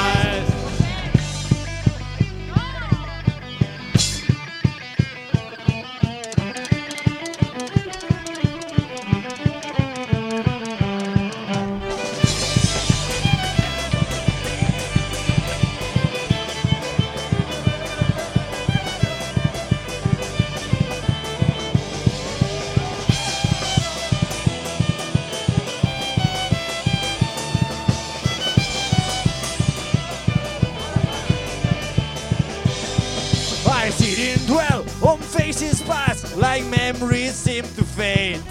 Memories seem to fade.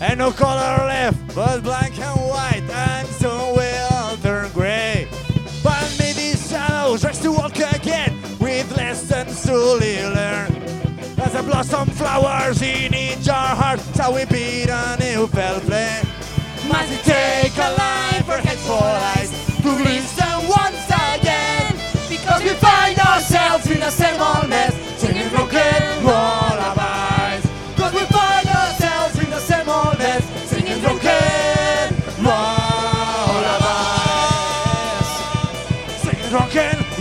And no color left but black and white, and soon will turn gray. But may these shadows rise to walk again with lessons to learn. As a blossom flowers in each our heart, shall we beat a new flame? Must it take a life for hateful eyes to listen once again? Because we find ourselves in the same old mess, singing rock and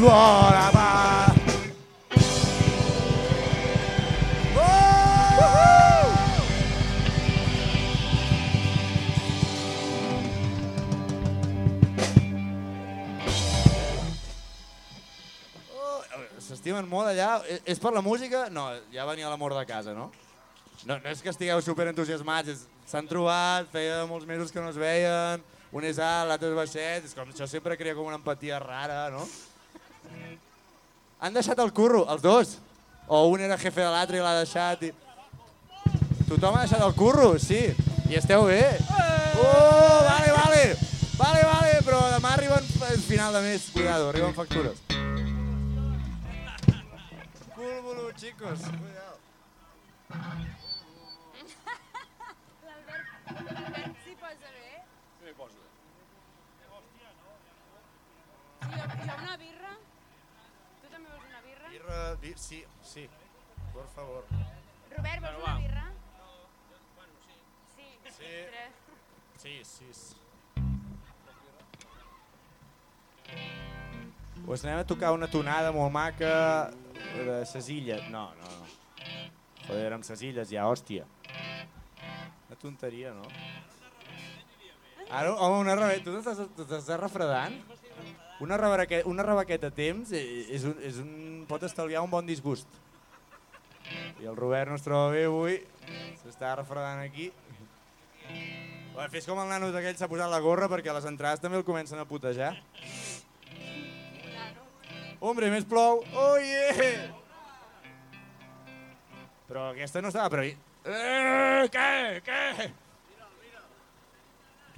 roll lullabies. S'estimen molt allà. És- És per la música? No, ja venia l'amor de casa, no? No, no és que estigueu super entusiasmats, s'han trobat, feia molts mesos que no es veien, un és alt, l'altre és baixet, és com això sempre crea com una empatia rara, no? Han deixat el curro, els dos? O un era jefe de l'altre i l'ha deixat i... Tothom ha deixat el curro, sí. I esteu bé? Oh, vale, vale. Vale, vale, però demà arriben el final de mes, cuidado, arriben factures. Cúlbolo, chicos, cuidado. L'Albert s'hi posa bé? Sí, poso. Hi ha, hi ha una birra? Birra, bi- sí, sí, por favor. Robert, vols Bueno, una birra? Sí. Sí. Tres. Sí, sí. Pues anem a tocar una tonada molt maca de ses illes. No, no, no. Joder, amb ses illes ja, hòstia. Una tonteria, no? Ara, home, una t'estàs tu t'estàs refredant? Una, rebaqueta, una rebaqueta a temps eh, és un, és un, pot estalviar un bon disgust. I el Robert no es troba bé avui, s'està refredant aquí. Bé, fes com el nano d'aquell s'ha posat la gorra perquè les entrades també el comencen a putejar. Hombre, més plou. Oh, yeah! Però aquesta no estava prevista. Eh, què? Què?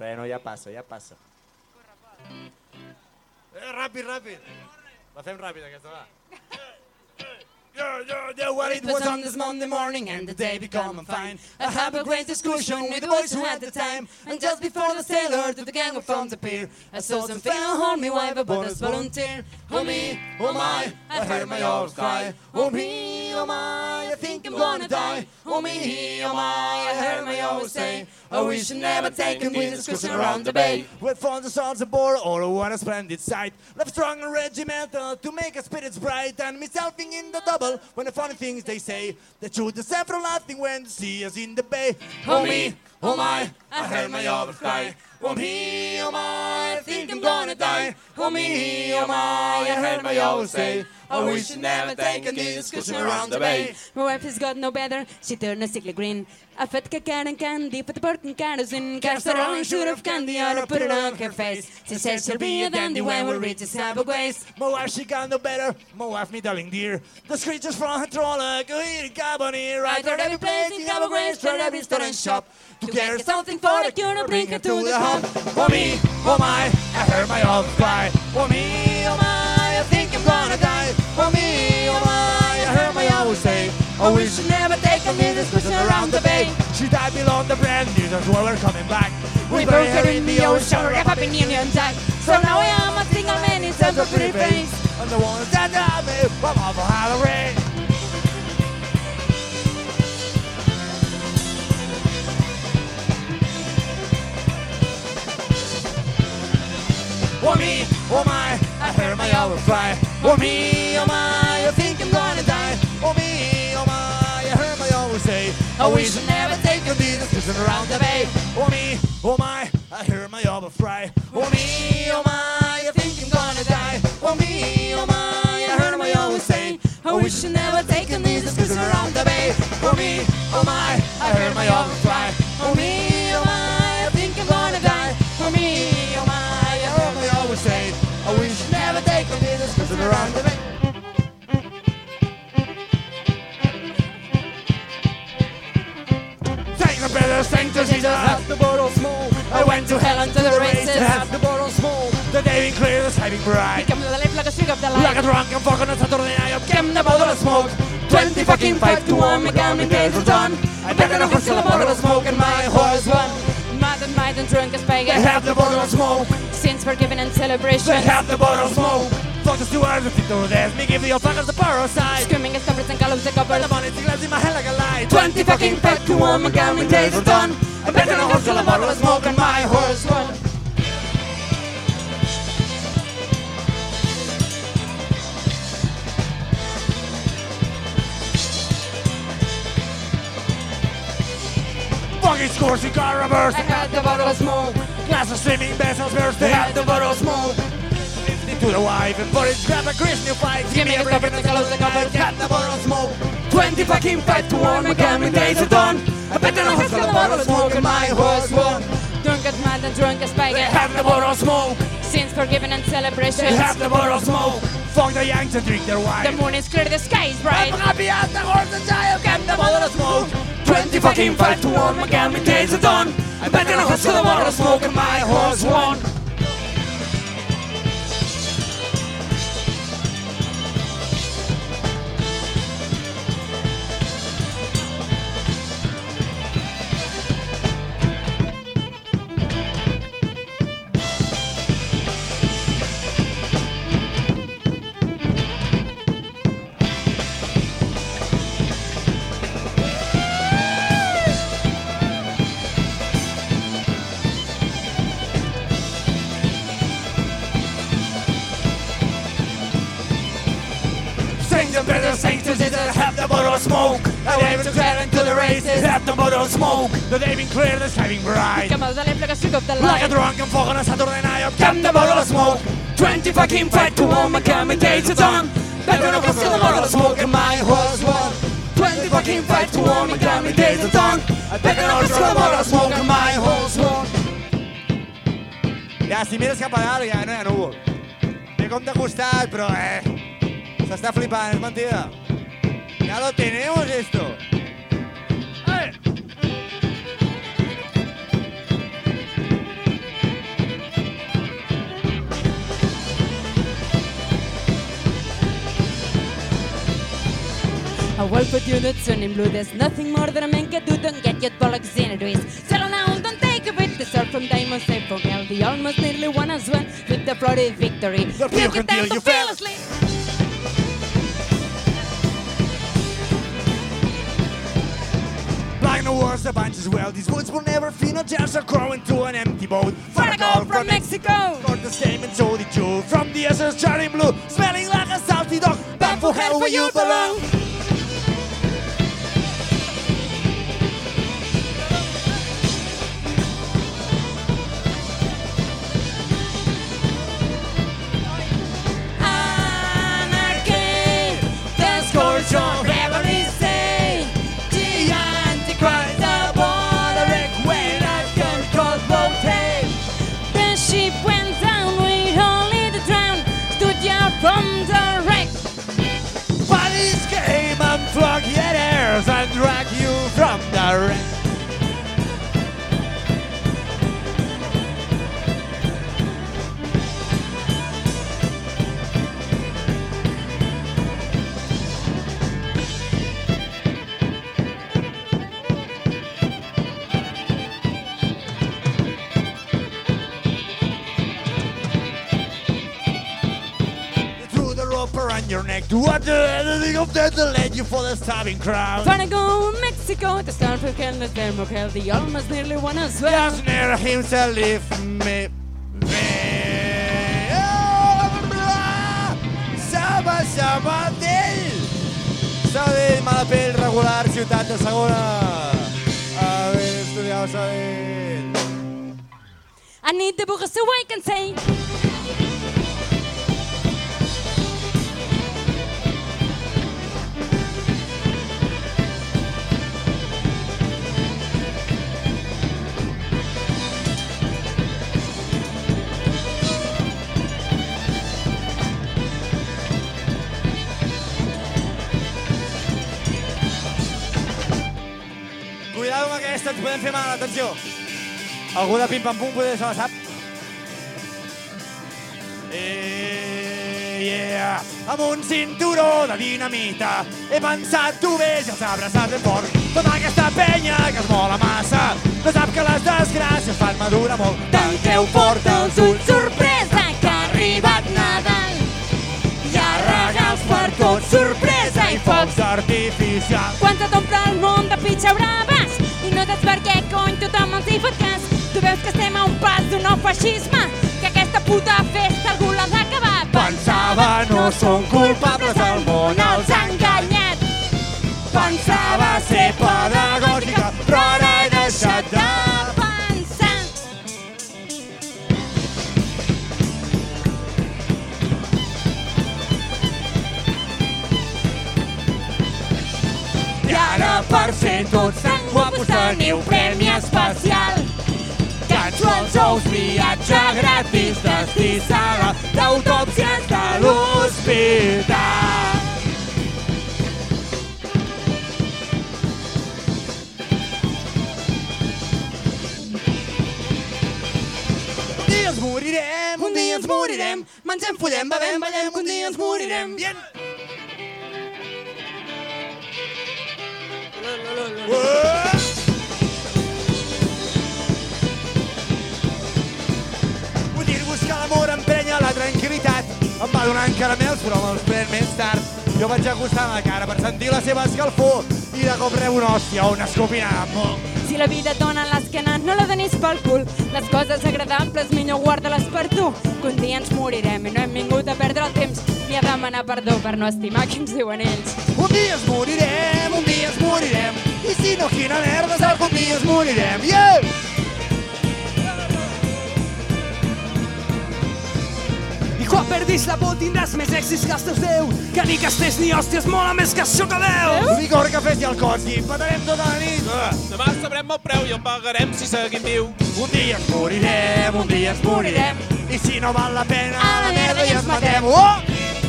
Res, no, ja passa, ja passa. Eh, ràpid, ràpid. La fem ràpid, aquesta, va. Yo, yo, yo, what it was on this Monday morning and the day become fine. I have a great discussion with the boys who had the time. And just before the sailor to the gang of phones appear, I saw some fellow on wife, a bonus volunteer. Oh me, oh my, I heard my old cry. Oh me, oh my, I think I'm gonna die. Oh me, oh my, I heard my old say. I wish I never taken this excursion around the bay. With the stars aboard, all one a splendid sight. Left strong and regimental to make our spirits bright. And myself in the double when the funny things they say. The truth is everlasting when the sea is in the bay. Oh me, oh my, I heard my cry. Oh me, oh my, I think I'm gonna die. Oh me, oh my, I heard my old say. I wish I never taken this excursion around the bay. My wife has got no better, she turned a sickly green. I fed cat and candy, put the pork and kerosene, cast her own shoot of candy on her, put it on her face. She says she'll be a dandy when we reach the Sabo ways. My wife, she got no better. My wife, me darling dear. The screeches from her troller, go here, Caboneer. Right there, every place in Cabo Grace, try every store and shop. To get her something for the cure, bring her to the home. Oh me, oh my, I heard my old cry. Oh me, oh my, I think I'm gonna die. Oh me, oh my, I heard my old say. I wish I never taken this excursion around the bay. She died below the brand new, that's why we're coming back. We broke her in the ocean, wrap up in Union Jack. So now I am a single man in such a pretty face. And the ones that got me, I'm off a Halloween. Oh me, oh my, I heard my owl cry. Oh me, oh my, I wish I never taken this excursion around the bay. Oh me, oh my, I heard my owl cry. Oh me, oh my, I think I'm gonna die. Oh me, oh my, I heard my owl say. I wish I never taken this excursion around the bay. Oh me, oh my, I heard my owl cry. Oh me, oh my, I think I'm gonna die. Oh me, oh my, I heard my owl say. I wish I never taken this excursion around the bay. To hell and to the races, have the bottle small. The day being clear, the shining bright. Come to the left like a streak of the light. Like a drunken fuck on a Saturday night, I'm Come the bottle of smoke. 20 fucking five to one, my gun days are done. I bet on a horse till a bottle of smoke and my horse won. And mad and drunk as pagan. They have the bottle of smoke. Sins forgiven and celebration. They have the bottle of smoke. Fuck the stewards, the to death. Me give the old fuckers the parasite. Screaming comforts and columns the cover. The money glass in my head like a light. 20 fucking to one, my gun days are done. I'm bet on a horse till a bottle of smoke and my horse won. Fucking scores and car reverse. I had the bottle of smoke. Glass of swimming vessels burst. They had the bottle of smoke. To the wife and put it, grab a Chris new fight. Give me a cover to close the cover. Had the bottle of smoke. 20 fucking five to one, my gun days are done. I bet on a horse till a bottle of smoke and my horse won. Drunk as mad and drunk as pagan. They have the bottle of smoke. Sins forgiven and celebration. They have the bottle of smoke. Fuck the Yanks and drink their wine. The moon is clear, the sky is bright. I'm happy as the horse and child kept the bottle of smoke. 20 fucking five to one, my gun days are done. I bet on a horse till a bottle of smoke and my horse won. Motor smoke. That they've been clear, the sky being bright. Of Like a drunken fog on a Saturday night. Up come the motor smoke. 20 fucking fight to warm my coming days it's on. Better not the motor smoke and my horse one. 20 fucking fight to warm my coming days it's on. Better not the motor smoke and my horse. Ja, si mires cap a dalt ja no hi ha núvol. Ve com de costat, però eh... S'està flipant, és mentida. Ya lo tenemos esto. I will put you in the sun in blue. There's nothing more that a man can do. Don't get your bollocks in a twist. Settle down, don't take a bit. The start from diamonds, from hell. The almost nearly won as well. With the bloody victory. you can deal, you fell asleep. Like the wars, the bunch as well. These woods will never feel no chance of growing to an empty boat. Far go from Mexico. Got the same and so did you. From the essence, charring blue, smelling like a salty dog. Back for hell where you belong. Anarchy, your neck to what the anything of that led you for the stabbing crowd. Wanna go Mexico, the start for hell, the demo hell, the almost nearly won as well. Just near himself leave me. Saba, Sabadell! Sabadell, mala pell, regular, ciutat de segona. A veure, estudiau Sabadell. I need the book so I can say. Podem fer mal, atenció. Algú de pim-pam-pum poder se la sap? Eh, yeah. Amb un cinturó de dinamita he pensat tu ves i els abraçat ben fort. Tota aquesta penya que es mola massa no sap que les desgràcies fan madurar molt. Tanqueu fort els ulls, Sorpresa que ha arribat Nadal. Hi ha regals per tots, sorpresa i focs. artificials. Quan se t'omple el món de pitxa braves i no saps per què cony tothom els hi fot cas. Tu veus que estem a un pas d'un nou feixisme, que aquesta puta festa algú l'ha d'acabar. Pensava no són culpables del món, els ha enganyat. Pensava ser pedagògica, per ser tots tan guapos teniu premi especial. Ganxo els ous, viatge gratis, destí sala d'autòpsies de l'hospital. Un dia ens morirem, un dia ens morirem, mengem, follem, bevem, ballem, un dia ens morirem. Bien. Vull dir-vos que l'amor emprenya la tranquil·litat. Em va donant caramels, però me'ls pren més tard. Jo vaig acostar la cara per sentir la seva escalfor i de cop rebo una hòstia una escopinada molt. Si la vida et dona l'esquena, no la donis pel cul. Les coses agradables millor guarda-les per tu. Que un dia ens morirem i no hem vingut a perdre el temps ni a demanar demanar perdó per no estimar que ens diuen ells. Un dia ens morirem, un dia ens morirem. I si no, quina merda, algun dia ens morirem. Yeah! I quan perdis la por tindràs més èxits que els teus déu. Que ni castells ni hòsties mola més que això que veus. Licor, cafès i alcohols i patarem tota la nit. Demà sabrem el preu i el pagarem si seguim viu. Un dia ens morirem, un dia ens morirem. I si no val la pena, a la merda i ens matem. Oh!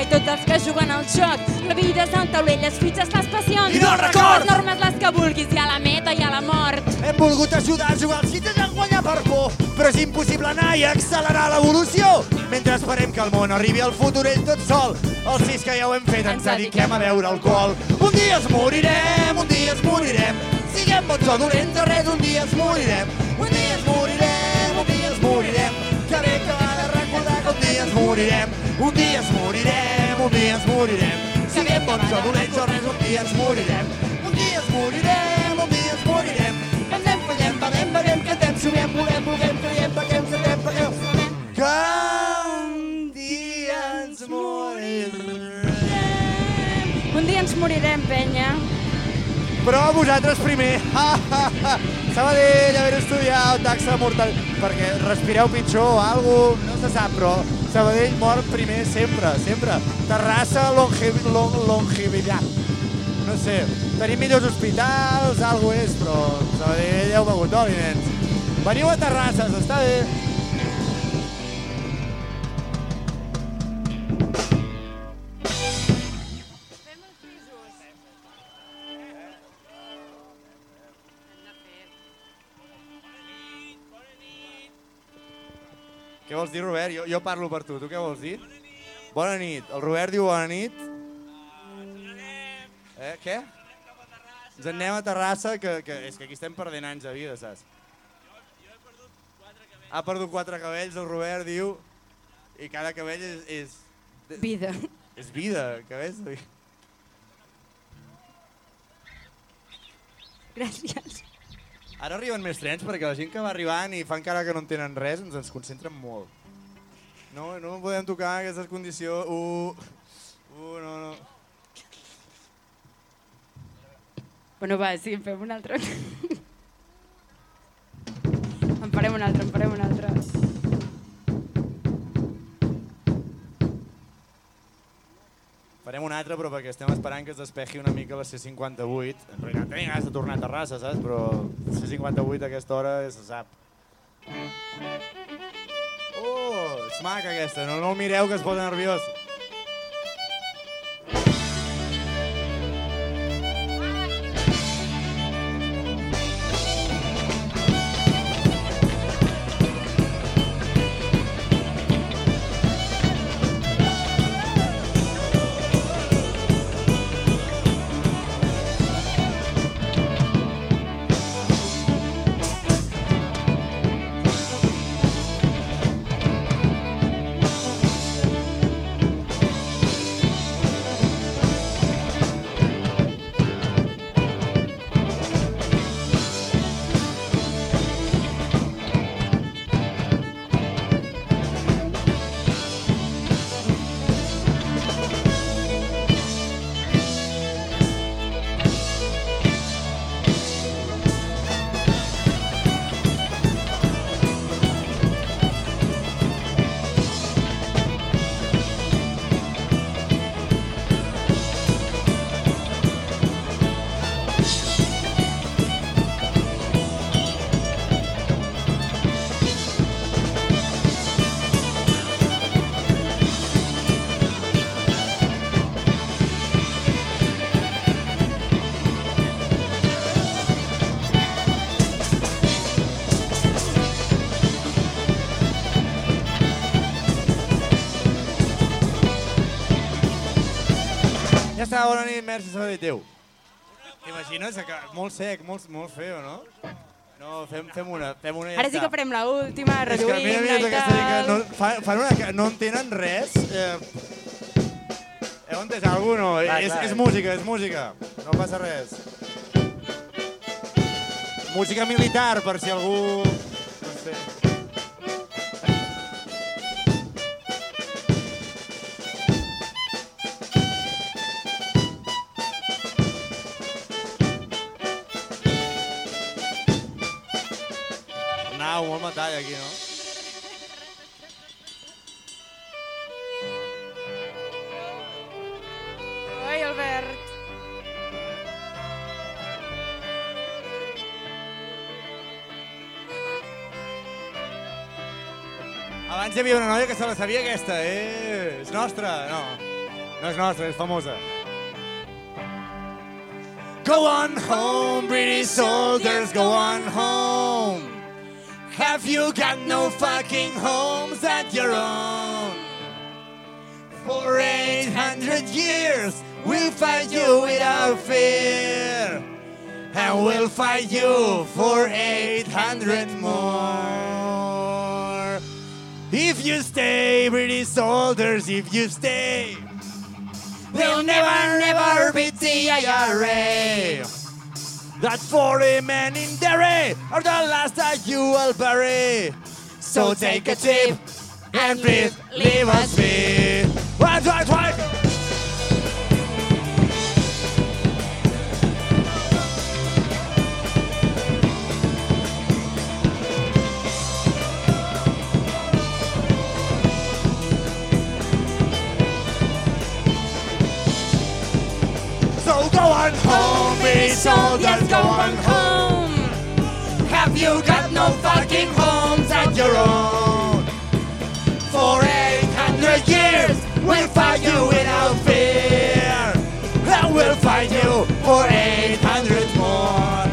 I tots els que juguen al joc. La vida és un taulell, les fitxes, les passions. I no el record! Les normes, les que vulguis, i a la meta i a la mort. Hem volgut ajudar a jugar als quintes i a guanyar per por, però és impossible anar i accelerar l'evolució. Mentre esperem que el món arribi al futur ell tot sol, els sis que ja ho hem fet ens dediquem a beure alcohol. Un dia ens morirem, un dia ens morirem, siguem bons o dolents o res, un dia ens morirem. Un dia ens morirem, un dia ens morirem, que bé que va de recordar que un dia ens morirem. Un dia ens morirem, un dia ens morirem, siguem bons o dolents o res, un dia ens morirem. Un dia ens morirem, un dia ens morirem, Anem, fallem, bevem, bevem, cantem, somiem, volem, vulguem, creiem, paguem, sentem, paguem. Que un dia ens morirem. Un dia ens morirem, penya. Però vosaltres primer. <laughs> Sabadell, haver estudiat taxa mortal... Perquè respireu pitjor o alguna cosa, no se sap, però Sabadell mor primer sempre, sempre. Terrassa, longev long, longevitat. No sé, tenim millors hospitals, algo és, però Sabadell heu begut oli, nens. Veniu a Terrasses, està bé. Vols dir, Robert? Jo, jo parlo per tu. Tu què vols dir? Bona nit. El Robert diu bona nit. Eh, què? Ens en anem a Terrassa, que, que és que aquí estem perdent anys de vida, saps? Ha perdut quatre cabells, el Robert diu, i cada cabell és... és Vida. És vida, cabells. Gràcies. Ara arriben més trens perquè la gent que va arribant i fan cara que no entenen res ens ens concentren molt. No, no podem tocar aquestes condicions. Uh, uh, no, no. Bueno, va, sí, en fem un altre. <laughs> en farem un altre, en farem un altre. Farem un altre, però perquè estem esperant que es despeji una mica la C58. En realitat tenim ganes de tornar a Terrassa, saps? Però C58 a aquesta hora se sap. Oh, és maca aquesta, no, no mireu que es posa nerviós. Merci, Sabadell, adéu. T'imagines? Molt sec, molt, molt feo, no? No, fem, fem una, fem una i ja Ara sí que farem la última, És que reduïm mira, mira, i tal. no, fan, fan una que no entenen res. Eh, heu entès alguna no? Clar, és, clar. és música, és música. No passa res. Música militar, per si algú... No sé. Metall aquí, no? Ai, Albert. Abans hi havia una noia que se la sabia aquesta. Eh, és nostra. No, no és nostra, és famosa. Go on home, British soldiers, go on home. You got no fucking homes at your own? For 800 years, we'll fight you without fear. And we'll fight you for 800 more. If you stay, British soldiers, if you stay, they'll never, never beat the IRA. That 40 men in Derry are the last that you will bury. So take a tip and breathe, leave us be. One, two, three. British soldiers, go home. Have you got no fucking homes at your own? For 800 years, we'll fight you without fear. And we'll fight you for 800 more.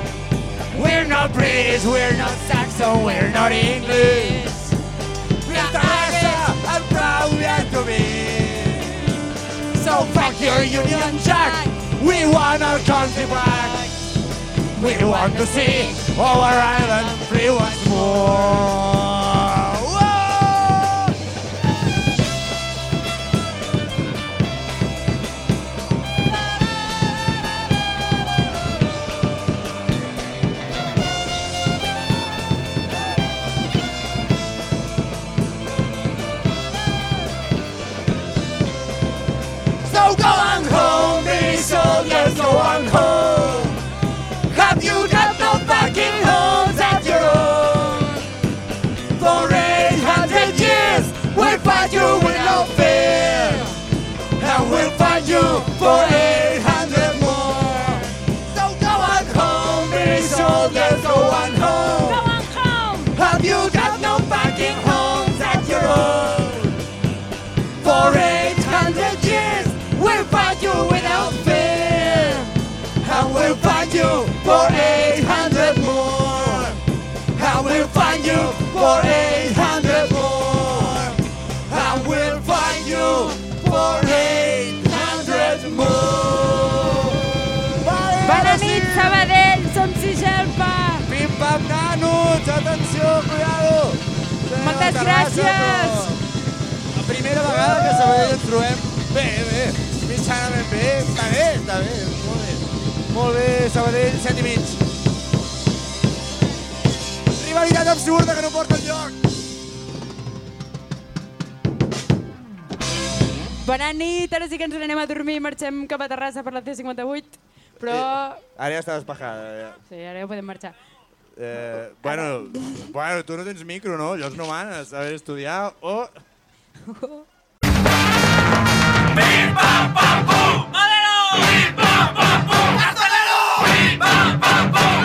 We're not British, we're not Saxon, we're not English. We're Russia, and proud we have to be. So fuck your Union Jack. We want our country back. We want to see our island free once more. For 800 more. And we'll find you for 800 more. Bona nit, Sabadell, som Sigelpa. Pim pam nanos, atenció, cuidado. Moltes gràcies. La primera vegada que Sabadell ens trobem bé, bé, mitjanament bé, està bé, està bé, molt bé. Molt bé, Sabadell, 7 i mig rivalitat absurda que no porta enlloc. Bona nit, ara sí que ens anem a dormir, marxem cap a Terrassa per la C58, però... Eh, ara ja està despejada. Ja. Sí, ara ja podem marxar. Eh, bueno, bueno, tu no tens micro, no? Llavors no manes, a estudiar o... Pim, pam, pam, pum! Madero! Pim, pam, pam, pum! Cartonero! Pim, pam, pam, pum!